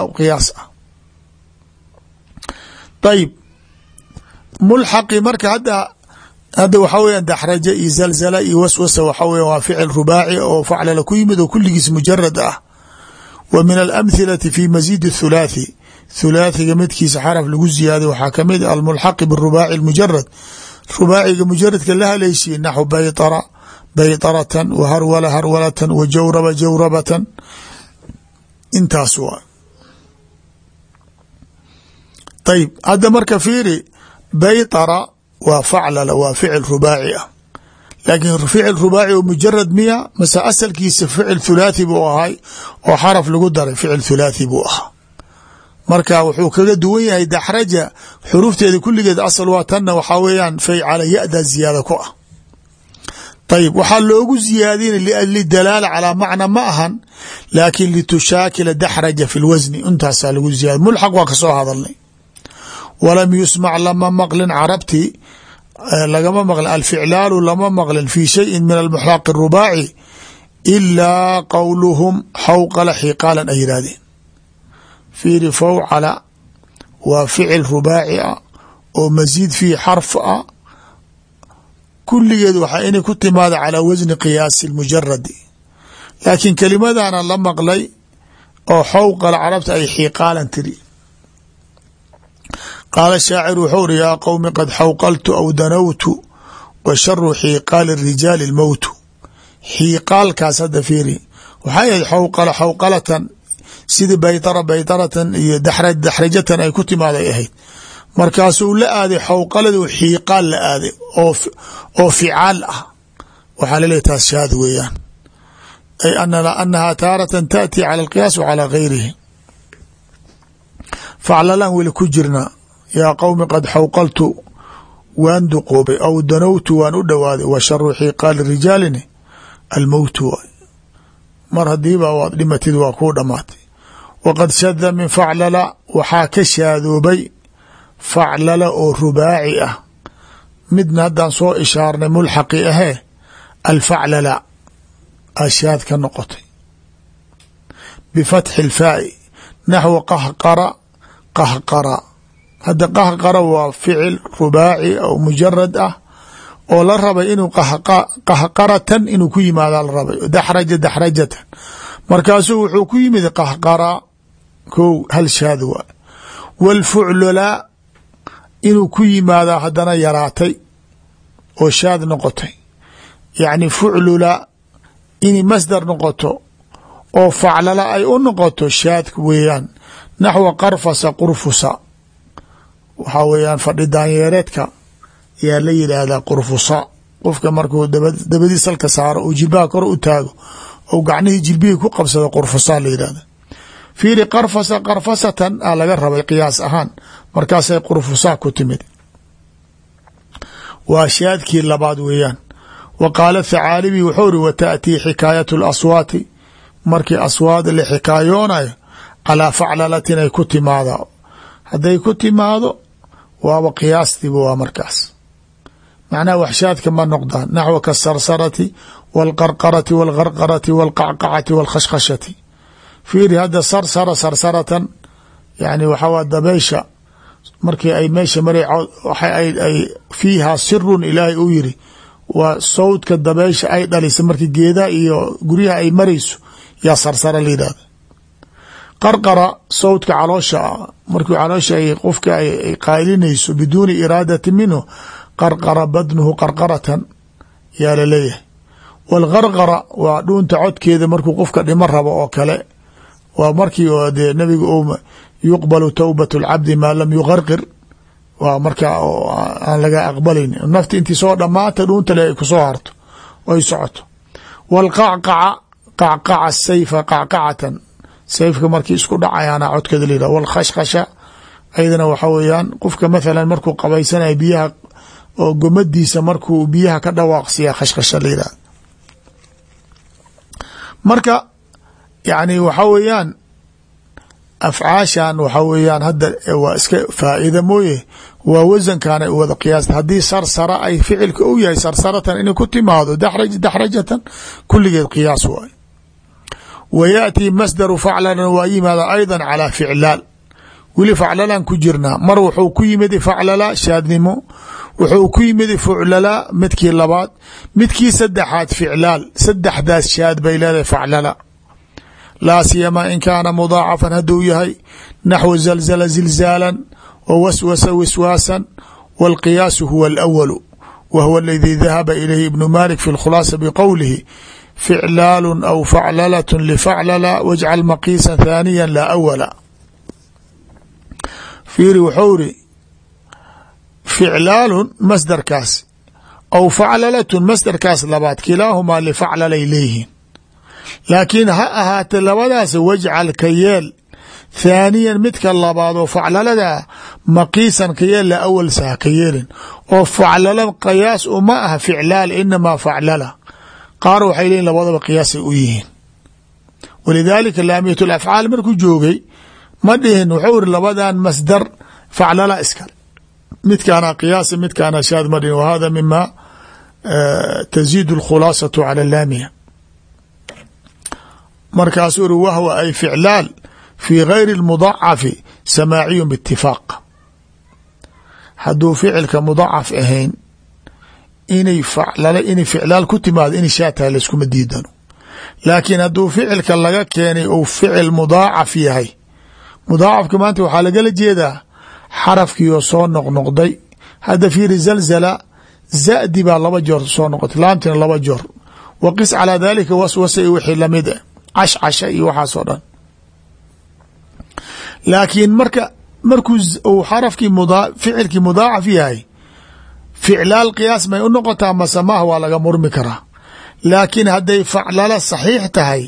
hadda waxaa weyan daxraja iyo zalzala iyo waswasa waxaa weya waa ficil rubaaci oo faclala ku yimid oo kulligiis mujarad ah. Wa min alamthilati fi masiid thulaathi thulaathiga midkiisa xaraf lagu ziyaadiy waxaa ka mid a ah almulxaqi birubaaci mujarad rubaaciga mujaradka la haleysiye naxw bayara bayaratan wa harwala harwalatan wa jawraba jawrabatan. Intaas wa ayb hadda marka fiiri bayara waa faclala waa ficil rubaaci ah. Laakiin ficil rubaaci oo mujarad miya mase asalkiisa ficil thulaathi buu ahay oo xaraf lagu daray ficil thulaathi buu ahaa. Marka wuxuu kaga duwan yahay daxraja xuruufteeda kulligeed asal waa tanna waxaa weeyaan faycala ya-da ziyaada ku ah. Ayib waxaa loogu ziyaadina lidalaala calaa macna ma ahan laakin litushaakila daxraja fi lwasni intaasaa lagu ka soo hadalnay walam yusmac lama maqlin carabti lagama maqlin. Alficlaalu lama maqlin fi shayin min almuxlaaqi الrubaaci ilaa qowluhum xawqala xiqaalan ay yidhahdeen fiiri fawcala waa ficil rubaaci ah oo masiid fiihi xarf ah. Kulligeed waxaa inay ku timaada calaa wasni qiyaasi mujaradi laakiin kelimadana la maqlay oo xawqala carabta ay xiqaalan tiri qaala shaacir wuxuu uri yaa qowmi qad xawqaltu aw danawtu wa sharu xiiqaali rijaali lmowtu xiiqaalkaas hadda fiiri waxay ahayd xawqala xawqalatan sidii baytara baytaratan iyo daxrajatan ay ku timaaday ahayd markaasuu la aaday xawqaladu xiiqaal la aaday oo ficaal ah waxaa laleeyahy taas shaad weeyaan ay anahaa taaratan taati cala alqiyaas wa calaa gayrihi faclalaan weli ku jirnaa yaa qowmi qad xawqaltu waan duqoobay aw danowtu waan u dhowaaday wa sharu xiiqaali rijaalini almowtu waay mar hadiiba waad dhimatid waa kuu dhamaatay. Waqad shada min faclala waxaa ka shaadoobay faclala oo rubaaci ah. Midna haddaan soo ishaarnay mulxaqi ahee alfaclala ashaad ka noqotay. Bifatxi اlfaa'i naxwu qahqara qahqara hadda qahqara waa ficil rubaaci oo mujarad ah oo la rabay inuu qahqaratan inuu ku yimaada la rabay daxraja daxrajatan. Markaasuu wuxuu ku yimid qahqara kow hal shaad waa. Wاlfuclula inuu ku yimaadaa haddana yaraatay oo shaad noqotay. Yacni fuclula inay masdar noqoto oo faclala ay u noqoto shaadka weeyaan. Naxwa qarfasa qurfusa waxaa weeyaan fadhi daanyeereedka yaa la yidhaahdaa qurfusa qofka markuu dabadii salka saaro uu jilbaha kor u taago ou gacnihii jilbihii ku qabsado qurfusa la yidhahda fiiri qarfasa qarfasatan a laga rabay qiyaas ahaan markaasay qurfusa ku timid. Waa shaadkii labaad weeyaan. Wa qaala thacaalibi wuxuu iri wa taأtii xikaayat اlaswaati markii aswaad la xikaayoonayo calaa faclalatin ay ku timaada hadday ku timaado waaba qiyaastiiba waa markaas macnaha waxshaadka ma noqdaan naxwa kasarsarati wاlqarqarati wاlgarqarati wاlqacqacati wاlkhashkhashati fiiri hadda sarsara sarsaratan yani waxaa dabeysha markii ay meesha mara ay fiihaa sirun ilaahay uu yiri waa sawdka dabeysha ay dhalisa markii geedaha iyo guryaha ay marayso yaa sarsara la yidhahda qarqara sawdka caloosha ah markuu caloosha ay qofka ay qaalinayso biduuni iraadati minhu qarqara badnuhu qarqaratan yaa la leeyahay walqarqara waa dhuunta codkeeda markuu qofka dhimo rabo oo kale waa markii oo dee nebiga u yuqbalu towbat lcabdi maa lam yuqarqir waa markaa aan laga aqbalin. Nafti intii soo dhammaanta dhuunta le ay ku soo harto oy socoto. Walqacqaca qacqaca sayfa qacqacatan sayfka markii isku dhacayaana codkeeda la yihah wاlkhashkhasha ayadana waxa weeyaan qofka mathalan markuu qabaysanaya biyaha oo gomadiisa markuu biyaha ka dhawaaqsiya khashkhasha la yihahda marka yani waxa weeyaan afcaashan waxa weeyaan hadda waa iska faa'iida mooye waa wasankan ay wada qiyaasta. Haddii sarsara ay ficilka u yahay sarsaratan inay ku timaado daxraj daxrajatan kulligeed qiyaas waay wa yaأtii masdaru faclalan waa yimaada ayضa calى ficlaal weli faclalan ku jirnaa mar wuxuu ku yimid faclala shaadnimo wuxuu ku yimid fuclala midkii labaad midkii saddexaad ficlaal saddexdaas shaad bay leedahay faclala laa siyamaa in kaana mudaacafan hadduu yahay naxwu zalzala zilzaalan wa waswasa wiswaasan wاlqiyaasu huwa اlawalu wa huwa aladii dahaba ilayhi ibnu malik fi اlkhulaasa bqowlihi ficlaalu aw faclalaة lfaclala wajcal maqiisa thaaniya laa awala fiiri wuxuu iri ficlaalun masdarkaas aw faclalatun masdarkaas labaad kilaahumaa lifaclalay leeyihiin. Laakiin ha ahaatee labadaas wajcal ka yeel thaaniyan midka labaad oo faclalada maqiisan ka yeel la awalsa ha ka yeelin. Oo faclala qiyaas uma aha ficlaal inamaa faclala qaar waxay leeyihin labadaba qiyaasay u yihiin walidaalika laamiyat lafcaal markuu joogay ma dhihin wuxuu iri labadan masdar faclala iskale midkaana qiyaasa midkaana shaad madhin wa hada mima taziid اlkhulaasatu cala laamiha markaasuu uri wahwa ay ficlaal fi gayri اlmudacafi samaaciyu bاtifaaq hadduu ficilka mudacaf ahayn inay faclala inay ficlaal ku timaado inay shaa tahay layskuma diidano. Laakiin hadduu ficilka laga keenay uu ficil mudaacaf yahay mudaacafka maanta waxaa lagala jeedaa xarafkiioo soo noqnoqday. Hadda fiiri zalzala zadi baa laba joor soo noqotay laamtina laba joor. Wa qis calaa dalika waswasa iyo wixii la mid ah cashcasha iyo waxaasoo dhan. Laakiin marka markuu uu xarafkii ficilkii mudaacaf yahay ficlaal qiyaas may u noqotaa masamaah waa laga murmi karaa. Laakiin hadday faclala saxiix tahay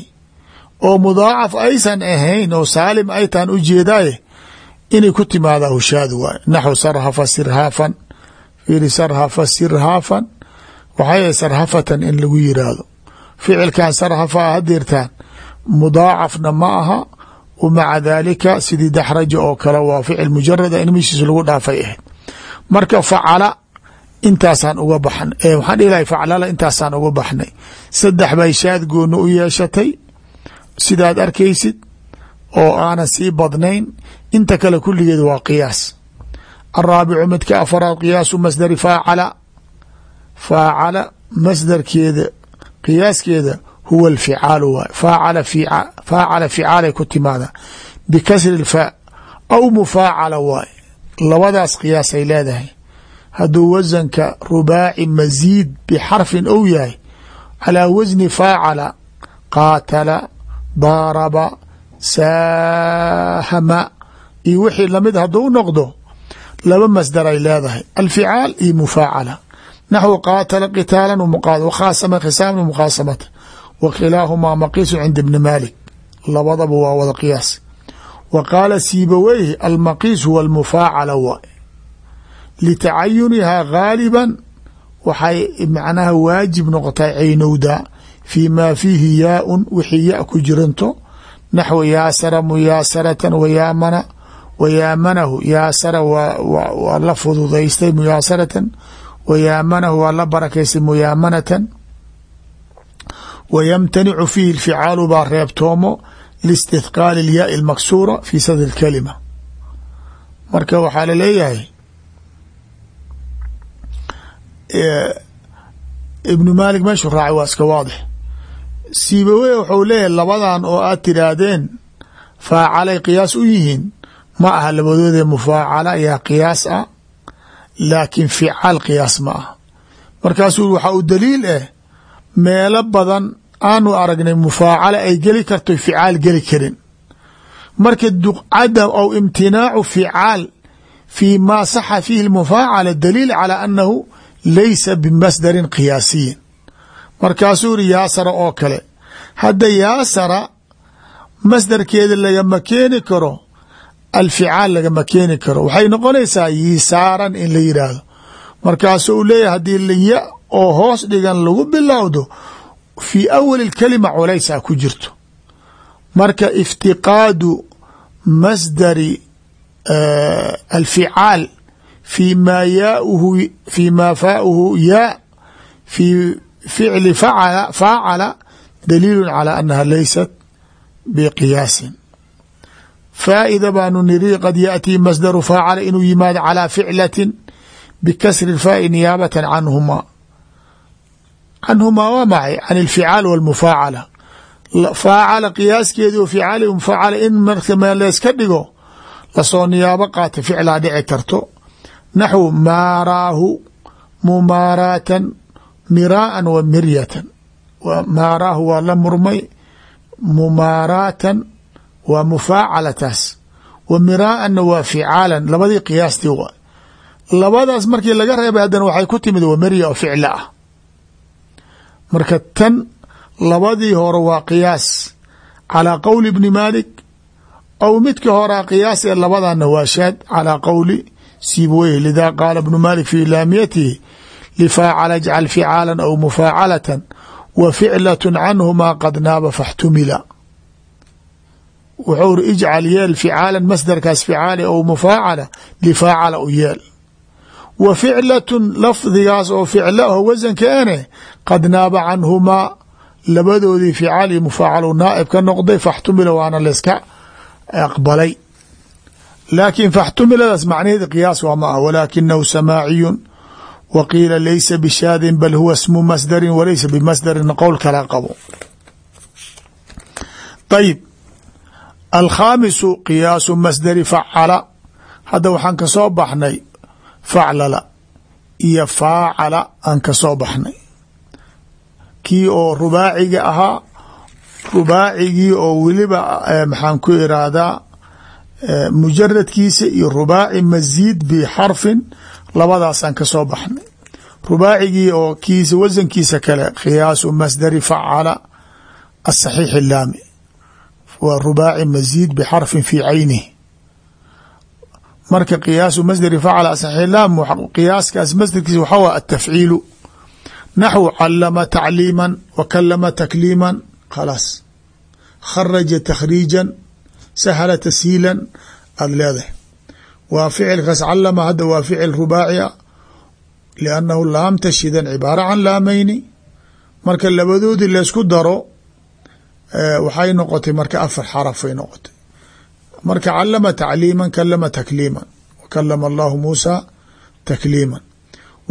oo mudaacaf aysan ahayn oo saalim ay tahan ujeedaaye inay ku timaada hushaad waay naxw sarhafa sirhaafan fiiri sarhafa sirhaafan waxay sarhafatan in lagu yiraahdo. Ficilkan sarhafa hadeertaan mudaacafna ma aha wa maca daalika sidii daxraja oo kale waa ficil mujarada in meshiis lagu dhaafay ahayd. Marka facala intaasaan uga baxnay. Waxaan dhihi lahay faclala intaasaan uga baxnay. Saddex bay shaad gooni u yeeshatay. Sidaad arkaysid oo aanan sii badnayn inta kale kulligeed waa qiyaas. Araabicu midka afaraad qiyaasu masdari faacala. Faacala masdarkeeda qiyaaskeeda huwa alficaalu waay faacala faacala ficaalay ku timaada bikasri lfaa aw mufaacala waay labadaas qiyaasay leedahay hadduu wasanka rubaaci masiid bixarfin ou yahay calaa wasni faacala qaatala daaraba saahama iyo wixii la mid hadduu u noqdo laba masdar ay leedahay alficaal iyo mufaacala. Naxwu qaatala qitaala wakhaasama khisaama mukhaasamata wa khilaahumaa maqiisu cinda ibni maalik. Labadaba waa wada qiyaas. Wa qaala siibaweyhi almaqiis huwa almufaacala waay litacayunihaa gaaliban waxay macnaha waajib noqotay caynowdaa fii maa fiihi yaaun wixii ya ku jiranto naxwu yaasara muyaasaratan wayaamana wayaamanahu yaasara waa la fududaystay muyaasaratan wayaamanahu waa la barakaystay muyaamanatan wayamtanicu fiihi lficaalu baa reebtoomo liistithqaali ilyaai almaksuura fi sadri lkalima marka waxaa la leeyahay ibnu maalik meeshu raacay waa iska waadix. Siibawey wuxuu leeyahay labadan oo aad tiraahdeen faacalay qiyaas u yihiin ma aha labadoodee mufaacala ayaa qiyaas ah laakiin ficaal qiyaas ma ah markaasuu waxaa u daliil ah meelo badan aanu aragnay mufaacala ay geli karto ficaal geli karin. Marka cadam aw imtinaacu ficaal fii maa saxa fiihi mufaacala daliil calaa annahu laysa bimasdarin qiyaasiyin markaasuu iri yaasara oo kale hadda yaasara masdarkeeda lagama keeni karo alficaal lagama keeni karo waxay noqonaysaa yisaaran in la yidhaahdo markaasuu u leeyahay haddii liya oo hoos dhigan lagu bilowdo fii awali kalima culaysaa ku jirto marka iftiqaadu masdari alficaal fii maa yaauhu fii maa faauhu yaa fii ficli facala faacala daliilu calaa annaha laysat biqiyaasin. Faa'ida baanu niri qad yaatii masdaru faacala inuu yimaado calaa ficlatin bikasri faa'i niyaabatan canhumaa canhumaa waa maxay? Can ilficaal walmufaacala faacala qiyaaskeedu ficaalihum facala in marka meel layska dhigo la soo niyaabo qaata ficlaa dhici karto naxwu maaraahu mumaaraatan miraaan wa miryatan maaraahu waa la murmay mumaaraatan waa mufaacalataas wa miraaanna waa ficaalan labadii qiyaastii waa labadaas markii laga reebay haddana waxay ku timid wa mirya oo ficla ah marka tan labadii hore waa qiyaas calىa qowli ibni maalik aw midka horaa qiyaas ee labadana waa calىa qowli siibweyh lidaa qaala ibnu maalik fi laamiyatihi lifaacala jcal ficaala aw mufaacalata wa ficlaة canhumaa qad naaba faxtumila wuxuu ri ijcal yeel ficaalan masdarkaas ficaali ou mufaacala lifaacala u yeel wa ficlatun lafdigaas oo ficlo aho wasanka ane qad naaba canhumaa labadoodii ficaal iyo mufaacalu naaib ka noqday faxtumila waana layska aqbalay laakiin faxtumiladaas macnaheeda qiyaas waa ma ah walaakinahu samaaciyun wa qiila laysa bishaadin bal huwa smu masdarin walaysa bimasdarin qowl kala qabo ayib alkhaamisu qiyaasu masdari facala hadda waxaan ka soo baxnay faclala iyo faacala aan ka soo baxnay kii oo rubaaciga ahaa rubaacigii oo weliba maxaan ku iraahdaa mujaradkiisa iyo rubaaci masiid bixarfin labadaasaan ka soo baxnay. Rubaacigii oo kiisa wasankiisa kale qiyaasu masdari facala asaxiix laami waa rubaaci masiid bxarfin fi caynihi. Marka qiyaasu masdari facala asaxiix laam qiyaaskaas masdarkiisa waxaa wa atafciilu naxwu calama tacliima wa kalama takliima khalaas kharaja takhriijan sahla tashiilan aada leedahay. Waa ficilkaas calama hadda waa ficil rubaaci a liannahu laamta shidan cibaara can laamayni. Marka labadoodii laysku daro waxay noqotay marka afar xarafay noqotay. Marka calama tacliima kalama takliima wa kalama allahu muusa takliima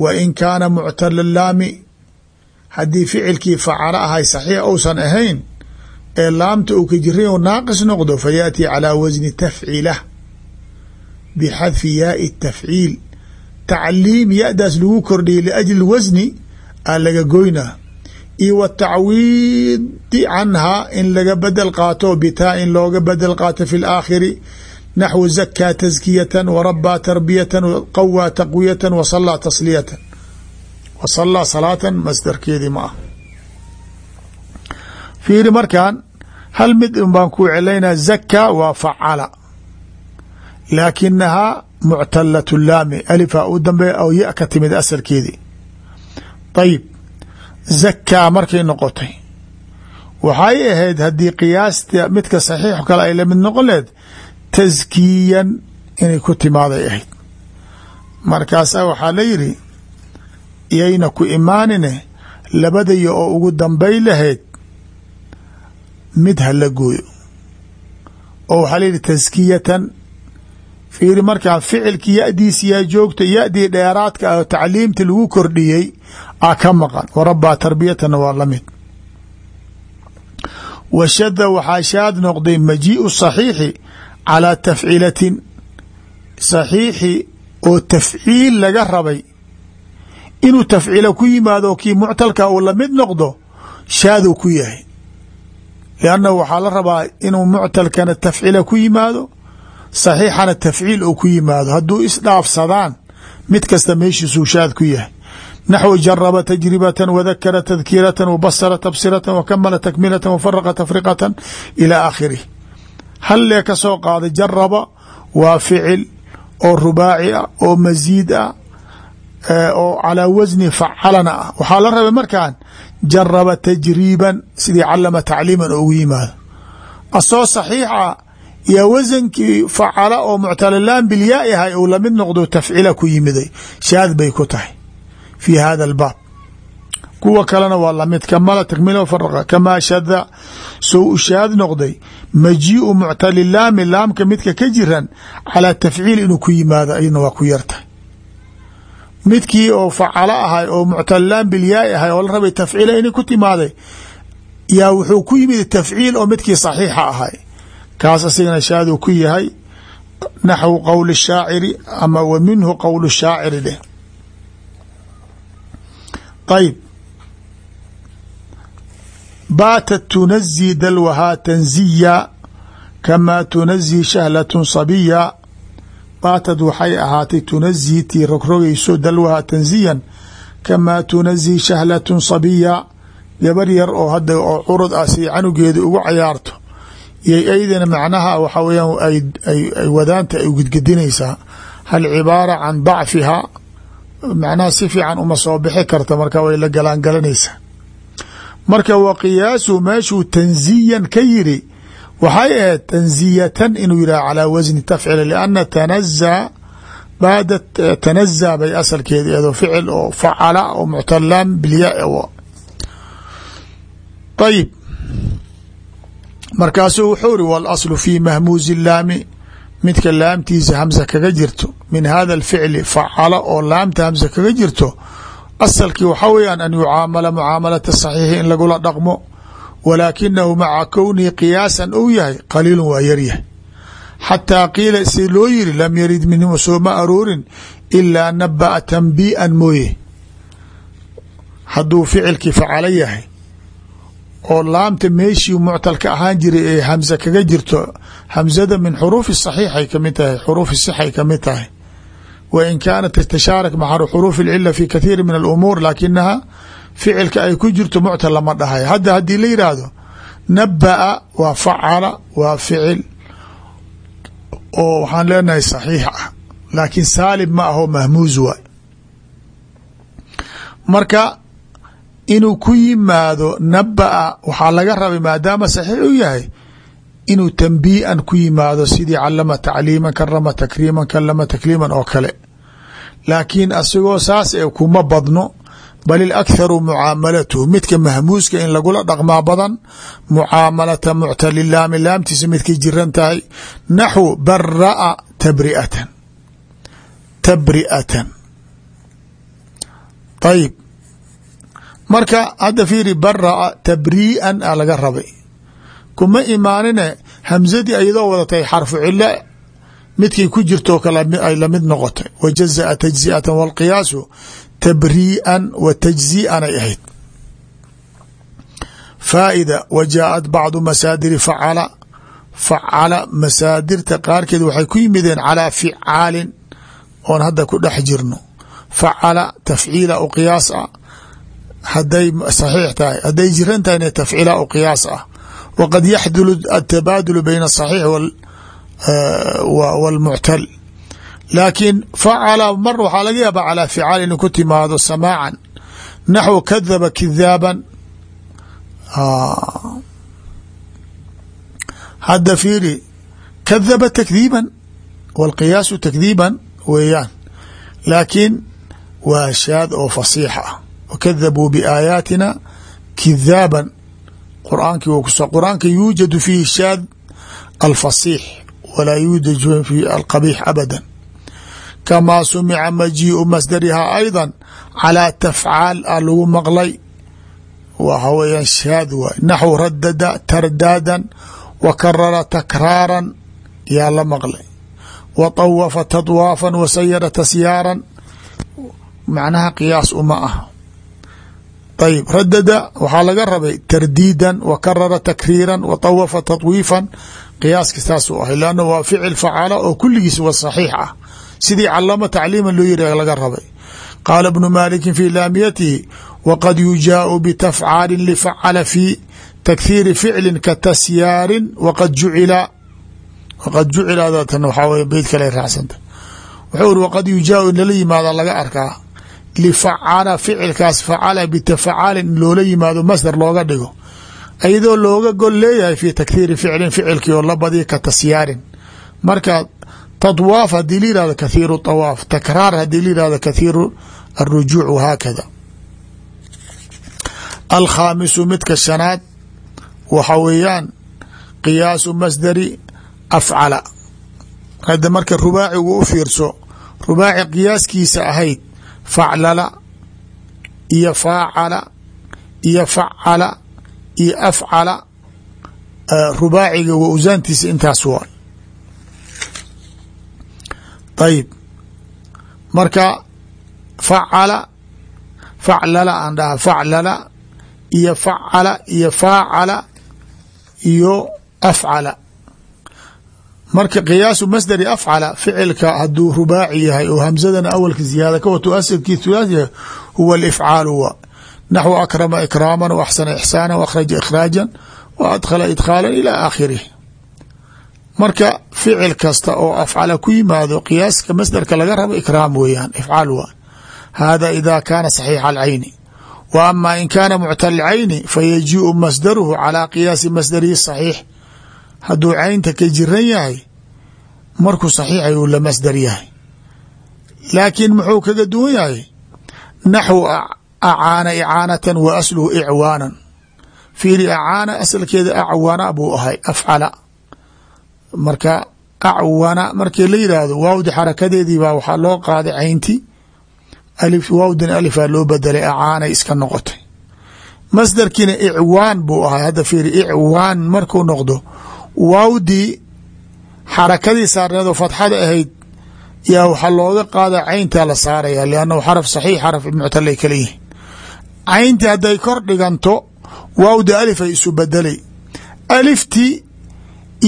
wa in kaana muctala laami haddii ficilkii facalo ahay saxiix ousan ahayn ee laamta uu ka jiray naaqis noqdo fa yaأtii calىa wasni tafcilah bxadfi yaai tafciil. Tacliim ya-daas lagu kordhiyay liajli wasni aa laga goynaa iyo w tacwiidi in laga bedel qaato bitaa in looga bedel qaato fi laakhiri naxwu zakaa taskiyatan warabaa tarbiyatan qawaa taqwiyatan wa salaa tasliyatan. Wa salaa salaatan masdarkeedii ma ah fiiri markan hal mid un baan kuu celaynaa zakaa waa facala laakinahaa muctalat laami alifaa u dambeeya aw ya ka timid asalkeedii. Ayib zakaa markay noqotay. Waxay ahayd haddii qiyaasta midka saxiixo kale ay la mid noqon lehed taskiyan inay ku timaaday ahayd. Markaasaa waxaa la yidhi iyayna ku imaanine labadaya oo ugu dambay lahayd mid hala gooyo. Oo waxaa layihi taskiyatan fiiri markaa ficilka ya-diisi joogta yadii dheeraadka ah tacliimti lagu kordhiyey a ka maqan. Warabbaa tarbiyatana waa la mid. Washada waxaa shaad noqday majiiu saxiixi calaa tafcilatin saxiixi oo tafciil laga rabay. Inuu tafcila ku yimaado kii muctalka uu la mid noqdo shaaduu ku yahay liannahu waxaa la rabaa inuu muctalkana tafcila ku yimaado saxiixana tafciil uu ku yimaado hadduu isdhaafsadaan mid kasta meeshiisuu shaad ku yahay naxwu jaraba tajribatan wadakara tadkiiratan wabasara tabsiratan wakamala takmilatan wafaraqa tafriqatan ilaa aakhirih hallee ka soo qaaday jaraba waa ficil oo rubaaci ah oo masiid ah oo calaa wasni facalana ah waxaa la rabay markaan jaraba tajriiban sidii calama tacliiman oo ugu yimaado asoo saxiixa yaa wasankii facala oo muctalalaan bilyaai ahay uu la mid noqdo tafcila ku yimiday. Shaad bay ku tahay fi hada albaab. Kuwa kalena waa la mid kamala takmila faraqa kamaa shada sou u shaad noqday majiiءu muctali laami laamka midka ka jiran calaa tafciil inuu ku yimaado ayadna waa ku yartahay midkii oo facalo ahay oo muctalilaan bilyaai ahay oo la rabay tafciila inay ku timaaday yaa wuxuu ku yimid tafciil oo midkii saxiixa ahay. Kaas asigana shaaduu ku yahay naxwu qowli shaaciri ama wa minhu qowl shaaciri dheh. Ayb baatat tunazii dalwahaa tanziya kamaa tunazii shahlatun sabiya baatad waxay ahaatay tunazii tii rogrogayso dalwahaa tanziyan kamaa tunazii shahlatun sabiya gabar yar oo hadda oo curud ah si canugeeda ugu cayaarto. Yay aydana macnaha waxaa weyaan ay wadaanta ay gudgedinaysaa hal cibaara can dacfiha? Macnaha si fiican uma soo bixi karta marka way la galaangalanaysaa marka wa qiyaasu meeshuu tanziyan ka yiri waxay ahayd tanziyatan inuu yidhah calaa wasni tafcila lianna tanazaa baada tanazaa bay asalkeeda eedo ficil oo facala oo muctalaan bilyaa ayib markaasuu wuxuu iri walaslu fi mahmuuzi laami. Midka laamtiisa hamsa kaga jirto min hada alficli facala oo laamta hamsa kaga jirto asalkii waxaa weeyaan an yucaamala mucaamalata saxiixi in lagula dhaqmo walaakinahu maca kownihi qiyaasan ou yahay qaliilun waa yaryahay xataa qiila si loo yiri lam yarid minhu sooma aroorin ilaa naba'a tanbii'an mooye. Hadduu ficilkii facalo yahay oo laamta meeshii muctalka ahaan jiray ee hamsa kaga jirto hamsada min xuruufi saxiixay ka mid tahay xuruufi sixay ka mid tahay. Wa in kaanat tashaarak maca xuruufi اlcila fi kathiiri min alumuur laakinaha ficilka ay ku jirto muctal lama dhahay. Hadda haddii la yidhaahdo naba'a waa facala waa ficil oo waxaan leenahay saxiix ah. Laakiin saalim ma aho mahmuuz waay. Marka inuu ku yimaado naba'a waxaa laga rabay maadaama saxiix u yahay inuu tanbii'an ku yimaado sidii calama tacliiman karama takriiman kalama takliiman oo kale. Laakiin asigoo saas ee kuma badno bal ilakharu mucaamalatuhu midka mahmuuska in lagula dhaqmaa badan mucaamalata muctalilaami laamtiisa midkay jiran tahay naxwu bara'a tabri'atan tabri'atan ayib marka hadda fiiri bara'a tabrii'an a laga rabay kuma imaanine hamsadii ayadoo wadatay xarfu cilo midkay ku jirtoo kale ay la mid noqotay wa jaza'a tajzi'atan wاlqiyaasu tabrii'an wa tajzi'an ay ahayd faa'ida wa jaaءat bacdu masaadiri facala facala masaadirta qaarkeed waxay ku yimideen calaa ficaalin oon hadda ku dhex jirno facala tafciila u qiyaas ah haday saxiix tahay hadday jiran tahayna tafciila u qiyaas ah waqad yaxdulu atabaadulu bayna asaxiix laakiin facala mar waxaa laga yaaba calaa ficaal inay ku timaado samaacan. Naxwu kadaba kidaaban. Hadda fiiri kadaba takdiiban wاlqiyaasu takdiiban weeyaan. Laakiin waa shaad oo fasiix ah. Wakadabuu biaayaatina kidaaban. Quraanki quraanka yuujadu fiihi shaad alfasiix walaa yuujad fiihi alqabiix abada kamaa sumica majiiu masdarihaa ayda calaa tafcaal a lagu maqlay waxa weeyaan shaad waay naxw radada tardaadan wa karara takraaran yaa la maqlay wa tawafa tadwaafan wa sayara tasyaaran macnaha qiyaas uma ah ayb radada waxaa laga rabay tardiidan wa karara takriiran wa tawafa tawiifan qiyaaska saasuu ahay lanna waa ficil facaala oo kuligiis wa saxiix ah sidii calama tacliima loo yiri laga rabay. Qaala bnu maliki fi laamiyatihi waqad yujaau bitafcaali lifacala fi takhiiri ficli ka tasyaarin waqad jucila waqad juciladatan waxaa wey beyt kale raacsanta. Wuxuu iri waqad yujaau lala yimaada laga arkaa lifacala ficilkaas facala bitafacaalin in loola yimaado masdar looga dhigo iyadoo looga gol leeyahay fi takhiiri ficlin ficilkii oo la ka tasyaarin. Marka tadwaaf haddii la yihahdo kathiiru tawaaf takraar haddii la yihahdo kathiiru arujuuc wahaakada alkhaamisu midka shanaad waxa weeyaan qiyaasu masdari afcala hadda marka rubaacigu u fiirso rubaaci qiyaaskiisa ahayd faclala iyo faacala iyo facala iyo afcala rubaaciga wa usaantiisa intaas waa ayib marka facala faclala aan dhaha faclala iyo facala iyo faacala iyo afcala marka qiyaasu masdari afcala ficilka haduu rubaaci yahay oo hamsadana awalka ziyaada ka wato asalkii thulathi yahay huwa alifcaalu wa naxwu akrama ikraama w axsana ixsaana w akhraja ikhraaja w adkhala idkhaala ila aakhirih marka ficil kasta oo afcala ku yimaado qiyaaska masdarka laga rabo ikraam weeyaan ifcaal waa hada ida kaana saxiixa alcayni. Wa ama in kaana muctal cayni fayajiiu masdaruhu calaa qiyaasi masdarihi saxiix. Hadduu caynta ka jiran yahay markuu saxiix ayuu la masdar yahay. Laakiin muxuu kaga duwan yahay? Naxwu acaana icaanatan wa asluhu icwaanan. Fiiri acaana asalkeeda acwana buu ahay afcala marka acwana markii la yidhaahdo waawdi xarakadeedii baa waxaa loo qaaday caynti. Alif waawdin alifaa loo bedelay acaanay iska noqotay. Masdarkiina icwaan buu ahay hadda fiiri icwaan markuu noqdo waawdii xarakadii saarneedoo fatxada ahayd yaa waxaa looga qaada cayntaa la saaraya liannahu xaraf saxiix xaraf muctalay kala yihiin hadday kor dhiganto waawda alif ay isu bedelay aliftii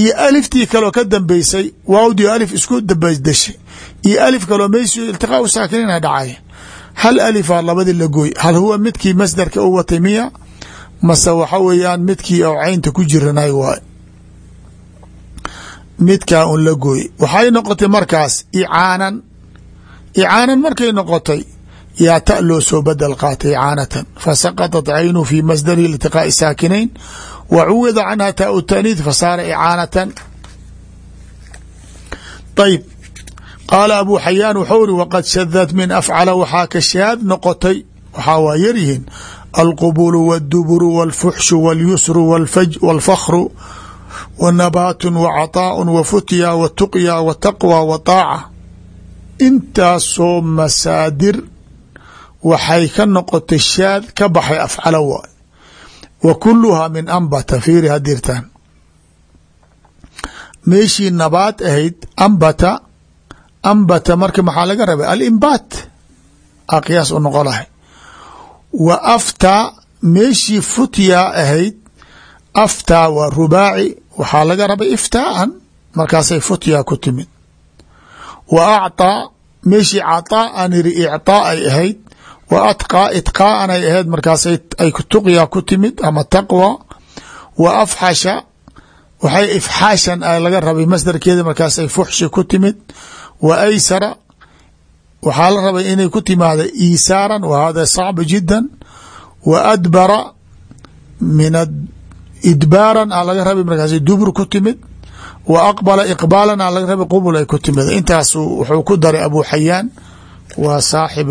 iyo aliftii kaloo ka dambeysay waawdii alif isku dabadeshay iyo alif kaloo maysi iltiqaau saakiniina dhacay. Hal alifaa labadii la gooy. Hal huwa midkii masdarka u watay miya? Mase waxa weeyaan midkii oo caynta ku jiranay waay. Midkaa un la gooy. Waxay noqotay markaas icaanan. Icaanan markay noqotay yaa ta loo soo badel qaatay icaanatan fasaqطat caynu fi masdarihi iltiqaaءi saakinayn wa cuwida canha taau taaniid fasaara icaanatan ayb qaala abu xayaan wuxuu iri waqad shadad min afcala waxaa ka shaad noqotay waxaa waa yaryihiin alqubulu wاduburu wاlfuxshu wاlyusru wاlfakru wnabaatu wcaطaaء wafutya watuqya wataqwى waطaaca intaasoo masaadir waxay ka noqotay shaad ka baxay afcala waay wa kuluhaa min ambata fiiri hadirtaan meeshii nabaad ahayd ambata ambata marka maxaa laga rabay alimbaat a qiyaas u noqo lahay wa aftaa meeshii futyaa ahayd aftaa waa rubaaci waxaa laga rabay iftaaan markaasay futyaa ku timid wa acطaa meeshii caطaa aan iri icطaa ay ahayd wa atqaa itqaaan ay ahayd markaasay ay tuqya ku timid ama taqwa. Wa afxasha waxay ifxaashan laga rabay masdarkeeda markaasay fuxshi ku timid. Wa aysara waxaa la rabay inay ku timaada iisaaran wa hada sacb jida wa adbara min idbaaran a laga rabay markaas dubur ku timid. Wa aqbala iqbaalan a laga rabay qubul ay ku timid. Intaas wuxuu ku daray abu xayaan waa saaxib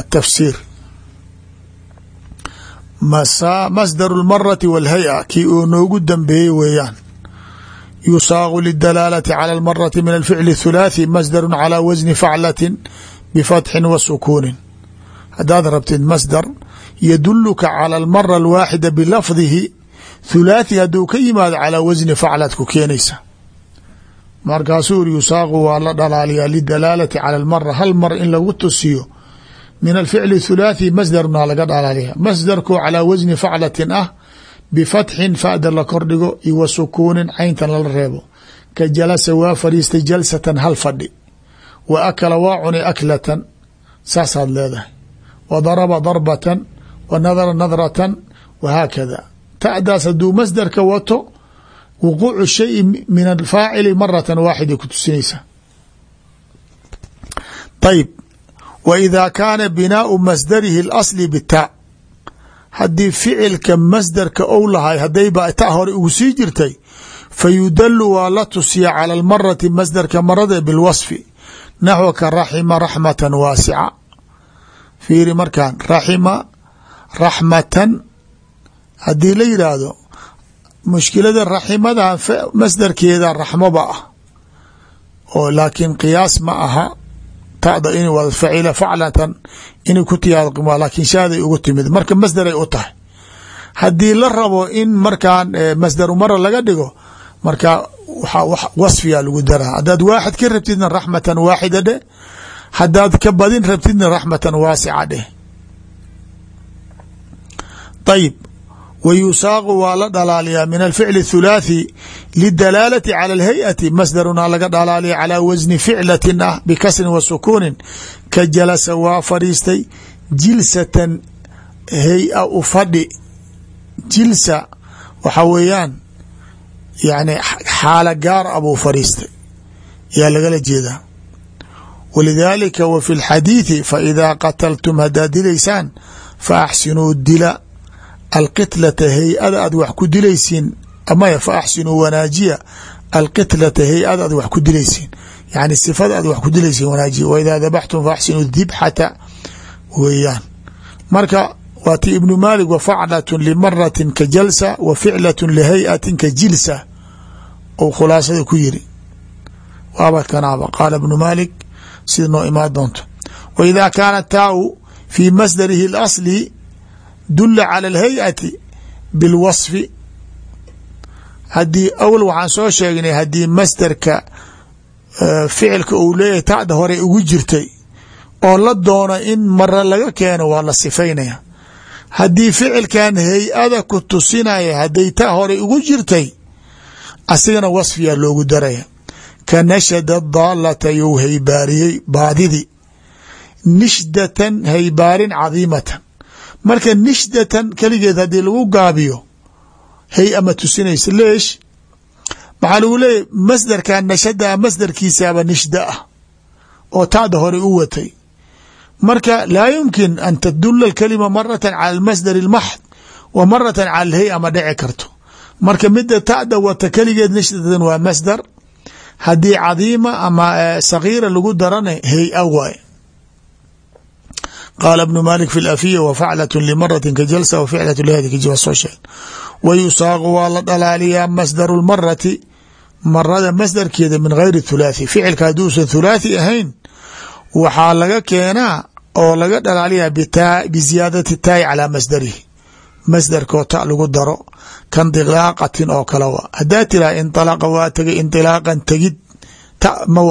atafsiir masdar اlmarati wاlhay-a kii uu noogu dambeeyey weeyaan yusaaqu lidalaalati calى اlmarati min alficli اthulaathi masdaru calى wasni faclati bifatxin wa sukuunin haddaad rabtid masdar yaduluka calى almara alwaaxida bilafdihi thulaathi hadduu ka yimaado calaa wasni faclaad ku keenaysa markaasuu iri yusaaqu waa la dhalaaliyaa lidalaalati cala almara hal mar in lagu tusiyo min alficli thulaathi masdarna laga dhalaaliya masdarku calaa wasni faclatin ah bifatxin fada la kordhigo iyo wa sukuunin cayntan lala reebo. Ka jalasa waa fariistay jalsatan hal fadhi. Wa akala waa cunay aklatan saasaad leedahay. Wa daraba darbatan wa nadara nadratan wahaakada ta'daas hadduu masdarka wato wuquucu shayi min alfaacili maratan waaxiday ku tusinaysaa wa kaana binaau masdarihi اlasli bitaa haddii ficilka masdarka ou lahay haddayba ta hore ugu sii jirtay fayudalu waa la tusiya cala almarati masdarka marada bilwasfi naxwa ka raxima raxmatan waasica. Fiiri markaan raxima raxmatan haddii la yidhaahdo mushkilada raximada masdarkeeda raxmoba ah. Oo laakiin qiyaas ma aha tada in wad facila faclatan inay ku tiyaad laakiin shaaday ugu timid. Marka masdaray u tahay. Haddii la rabo in markaan masdaru mara laga dhigo marka wasfiyaa lagu daraa. Haddaad waaxid ka rabtidna raxmatan waaxida dheh. Haddaad ka badin rabtidna raxmatan waasica dheh. Ayib wa yusaaqu waa la dhalaaliyaa min alficli thulaathi lidalaalati cala alhay-ati masdaruna laga dhalaaliya calaa wasni ficlatin ah bikasrin wa sukuunin ka jalasa waa fadhiistay jilsatan hay'a u fadhi jilsa waxa weeyaan yani xaala gaar a buu fadhiistay yaa lagala jeedaa walidaalika wa fi lxadiidi faidaa qataltum haddaad dilaysaan fa axsinuu alqitlata hay'ada aad wax ku dilaysiin maya fa axsinuu wanaajiya alqitlata hay'ada ad wax ku dilaysiin yani sifada aad wax ku dilaysiin wanaajiya. Waidaa dabaxtum fa axsinuu dibxata weeyaan. Marka waa ti ibnu maalik wa faclat limaratin ka jalsa wa ficlat lihay-atin ka jilsa ou khulaasada ku yiri waaba kanaaba qaala ibnu maalik sida noo imaan doonto. Wa idaa kaana taau fii masdarihi اlasli dula cala alhay-ati bilwasfi. Haddii awal waxaan soo sheegnay haddii masderka ficilka uu leeyahay ta'da hore ugu jirtay oo la doono in mara laga keeno waa la sifaynaya haddii ficilkan hay'ada ku tusinaya hadday ta hore ugu jirtay asigana wasfiyaa loogu daraya. Ka nashada daalata you haybaariyey baadidii. Nishdatan haybaarin cadiimatan marka nishdatan keligeed haddii lagu gaabiyo hay-a ma tusinaysa leesh maxaa lagu leeyahy masdarkan nashada masdarkiisaaba nishda ah oo taada hore u watay marka laa yumkin an tadula اkalima marata cala اmasdar اlmaxd wa marata cala اlhay-a ma dhici karto marka mida ta'da wata keligeed nishdatan waa masdar haddii cadiima ama sagiira lagu darana hay-a waay qaala bnu malik fi lafiya wa faclat limarati ka jalsa wa ficlat lhadi kaji waa soo sheeg wa yusaaqu waa la dhalaaliyaa masdaru lmarati marada masdarkeeda min gayri thulaathi ficilka hadduusan thulaathi ahayn waxaa laga keenaa oo laga dhalaaliyaa biziyaadati taayi calaa masdarihi masdarkoo ta lagu daro kan dilaaqatin oo kale wa haddaa tiraa inalaqa waa tegay inilaaqan tegid ta ma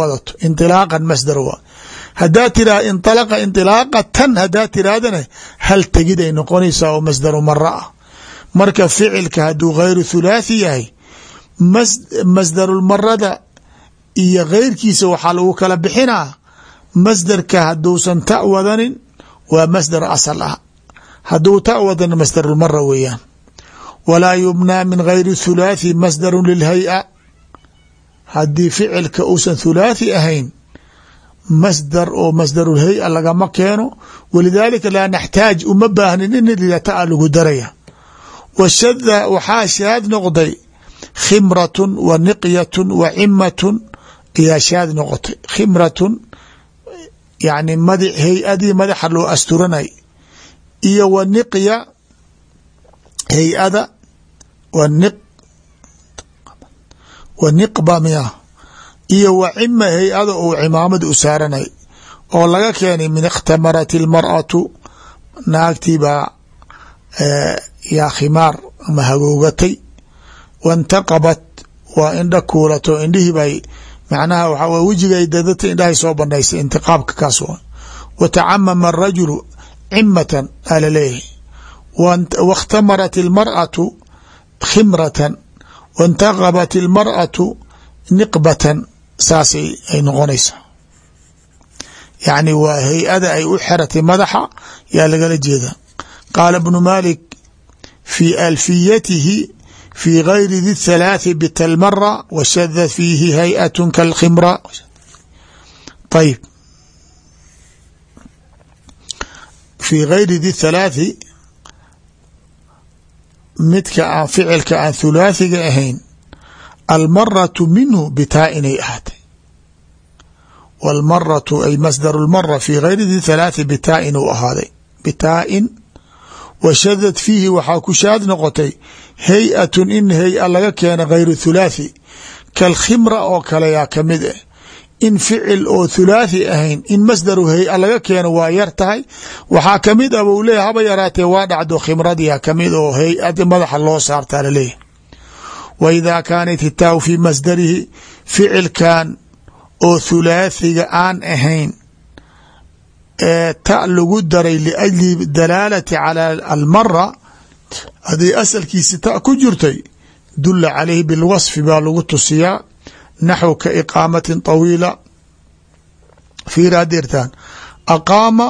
haddaa tiraa inalaqa inilaaqatan haddaa tirahdana hal tegid ay noqonaysaa oo masdaru mara ah. Marka ficilka hadduu gayru thulaathi yahay masdarulmarada iyo keyrkiisa waxaa lagu kala bixinaa masdarka hadduusan ta wadanin waa masdar asal ah. Hadduu ta wadana masdarulmara weeyaan. Walaa yubnaa min gayri thulaathi masdaru lilhay-a. Haddii ficilka uusan thulaathi ahayn masdar oo masdarulhay-a lagama keeno. Walidaalika laa naxtaaj uma baahnin in lilata lagu daraya. Washada waxaa shaad noqday khimratun wa niqyatun wa cimatun ayaa shaad noqotay. Khimratun yani mad hay'adii madaxa loo asturanay. Iyo wa niqya hay'ada wa ni wa niqba miya iyo wa cima hay'ada uu cimaamad u saaranay oo laga keenay min ikhtamarat ilmar'atu naagtii baa yaa khimaar ama hagoogatay wantaqabat waa indha kuulato indhihii bay macnaha waxaa wejigay dadata indhahay soo bandhaysay intiqaabka kaas wa wa tacamama arajulu cimatan aa la leeyahay wakhtamarat ilmar'atu khimratan waintaqabat ilmar'atu niqbatan saasay ay noqonaysaa yacni waa hay'ada ay u xeratay madaxa yaa lagala jeeda qaala bnu malik fi alfiyatihi fi gayri di thalaathi bitalmara washada fiihi hay'at kalkhimra ayib fi gayri di thalaathi midka aan ficilka aan thulaathiga ahayn almaratu minhu bitaa inay ahaatay. Wاlmaratu ay masdaru lmara fi gayri di thalaathi bitaa in uu ahaaday. Bitaa-in washadad fiihi waxaa ku shaad noqotay hay'atun in hay'a laga keena gayru thulaathi kalkhimra oo kale yaa ka mid ah in ficil oo thulaathi ahayn in masdaru hay'a laga keeno waa yar tahay waxaa ka mid ah buu leeyahy haba yaraatee waa dhacdo khimradiyaa ka mid oo hay'adi madaxa loo saartaa laleeyahy wa idaa kaanat itaaw fii masdarihi ficilkan oo thulaathiga aan ahayn ee ta lagu daray liajli dalaalati cala almara haddii asalkiisi ta ku jirtay dula calayhi bilwasfi baa lagu tusiyaa naxw ka iqaamatin طawiila fiira dirtaan aqaama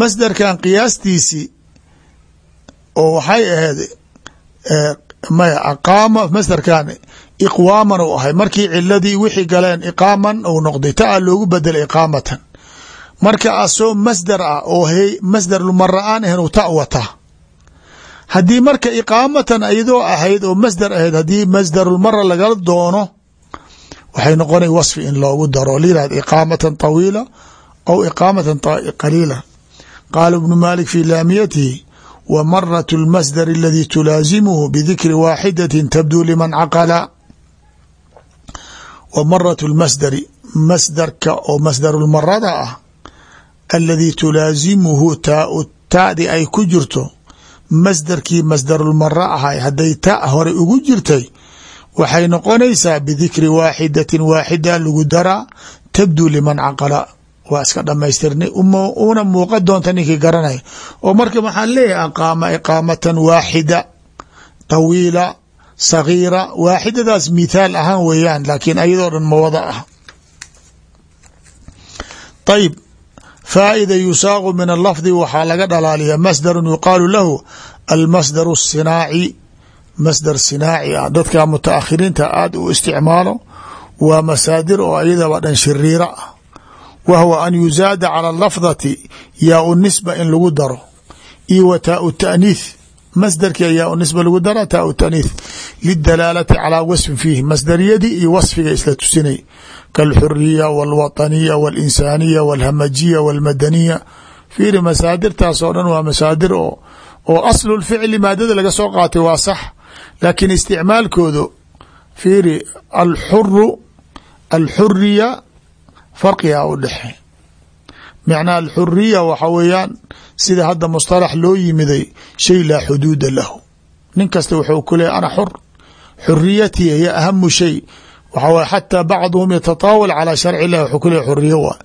masdarkan qiyaastiisii oo waxay ahayd maya aqaama masdarkan iqwaaman u ahay. Markii ciladii wixii galeen iqaaman uu noqday ta a loogu bedelay iqaamatan. Marka asoo masdar ah oo hey masdar mara aan ahayn u ta wata. Haddii marka iqaamatan iyadoo ahayd oo masdar ahayd haddii masdarulmara lagala doono waxay noqonay wasfi in loogu daro. Layihahd iqaamatan طawiila aw iqaamatan qaliila. Qaala ibnu malik fi laamiyatihi wa marat اlmasdar aladi tulaazimuhu bidikri waaxidatin tabduu liman caqala wa marat اlmasdari masdarka oo masdarulmarada ah aladi tulaazimuhu taau taadi ay ku jirto masdarkii masdarulmara ahay hadday ta hore ugu jirtay waxay noqonaysaa bidikri waaxidatin waaxida lagu daraa tabduu liman caqala waa iska dhamaystirnay una muuqa doonta ninkii garanaya oo marka maxaan leeyahay aqaama iqaamatan waaxida tawiila sagiira waaxidadaas mithaal ahaan weeyaan laakiin ayadoo dhan mawada ah ayib faa'ida yusaaqu min alafdi waxaa laga dhalaaliyaa masdarun yuqaalu lahu almasdar الsinaaci masdar sinaaci ah dadka mutaakhiriinta aada u isticmaalo waa masaadir oo ayadaba dhan shiriira. ah wa hwa an yuzaada calى lafdati yaa u nisba in lagu daro iyo wa taau taaniith masdarkii yaa u nisba lagu dara taau taaniith lidalaalati calaa wasfin fiihi masdariyadii iyo wasfiga isla tusinay kalxuriya wاlwaطaniya wاlinsaaniya wاlhamajiya wاlmadaniya fiiri masaadirtaas oo dhan waa masaadir oo oo aslu lficli maadada laga soo qaatay waa sax laakiin isticmaalkoodu fiiri alxuru alxuriya farqigaa u dhexe. Macnaa alxuriya waxa weeyaan sida hadda mustalax loo yimiday shay laa xuduuda lahu. Nin kasta wuxuu ku leeyay ana xur xuriyatii hiy ahamu shay. Waxa w xataa bacduhum yatataawal calaa sharci illahi wxuu ku leey xuriyo waa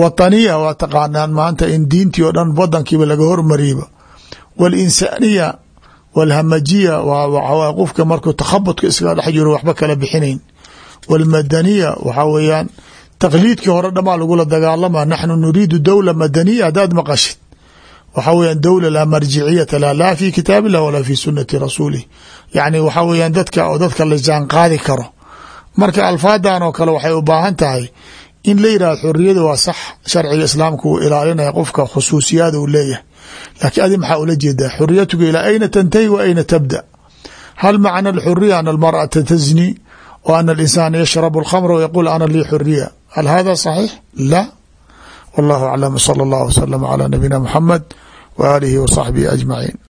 wataniya waa taqaanaan maanta in diintii oo dhan wadankiiba laga hormariiba walinsaaniya walhamajiya waa qofka markuu takhabudka iskaga dhex jiro waxba kala bixinayn. Walmadaniya waxaa weeyaan taqliidkii hore dhamaa lagula dagaalama naxnu nuriidu dowla madaniya haddaad maqashid. Waxaa weeyaan dowla laa marjiciyata lah laa fi kitaab illah walaa fi sunati rasuulih yacni waxaa weeyaan dadka oo dadka la jaan qaadi karo. Marka alfaadan oo kale waxay u baahan tahay in la yidhahdo xuriyada waa sax sharciga islaamka uu ilaalinaya qofka khusuusiyaada uu leeyahay. Laakiin adi maxaa ula jeedaa? Xuriyatuka ilaa ayna tantahi wa ayna tabda. Hal macna alxuriya ana almarأata tazni w ana alinsana yashrabu alkhamra wayaquul ana lii xuriya hal hada صaxiix la wallahu aclam salى اllah wslm calى nabiyina mxamed w aalihi wa صaxbihi ajmaciin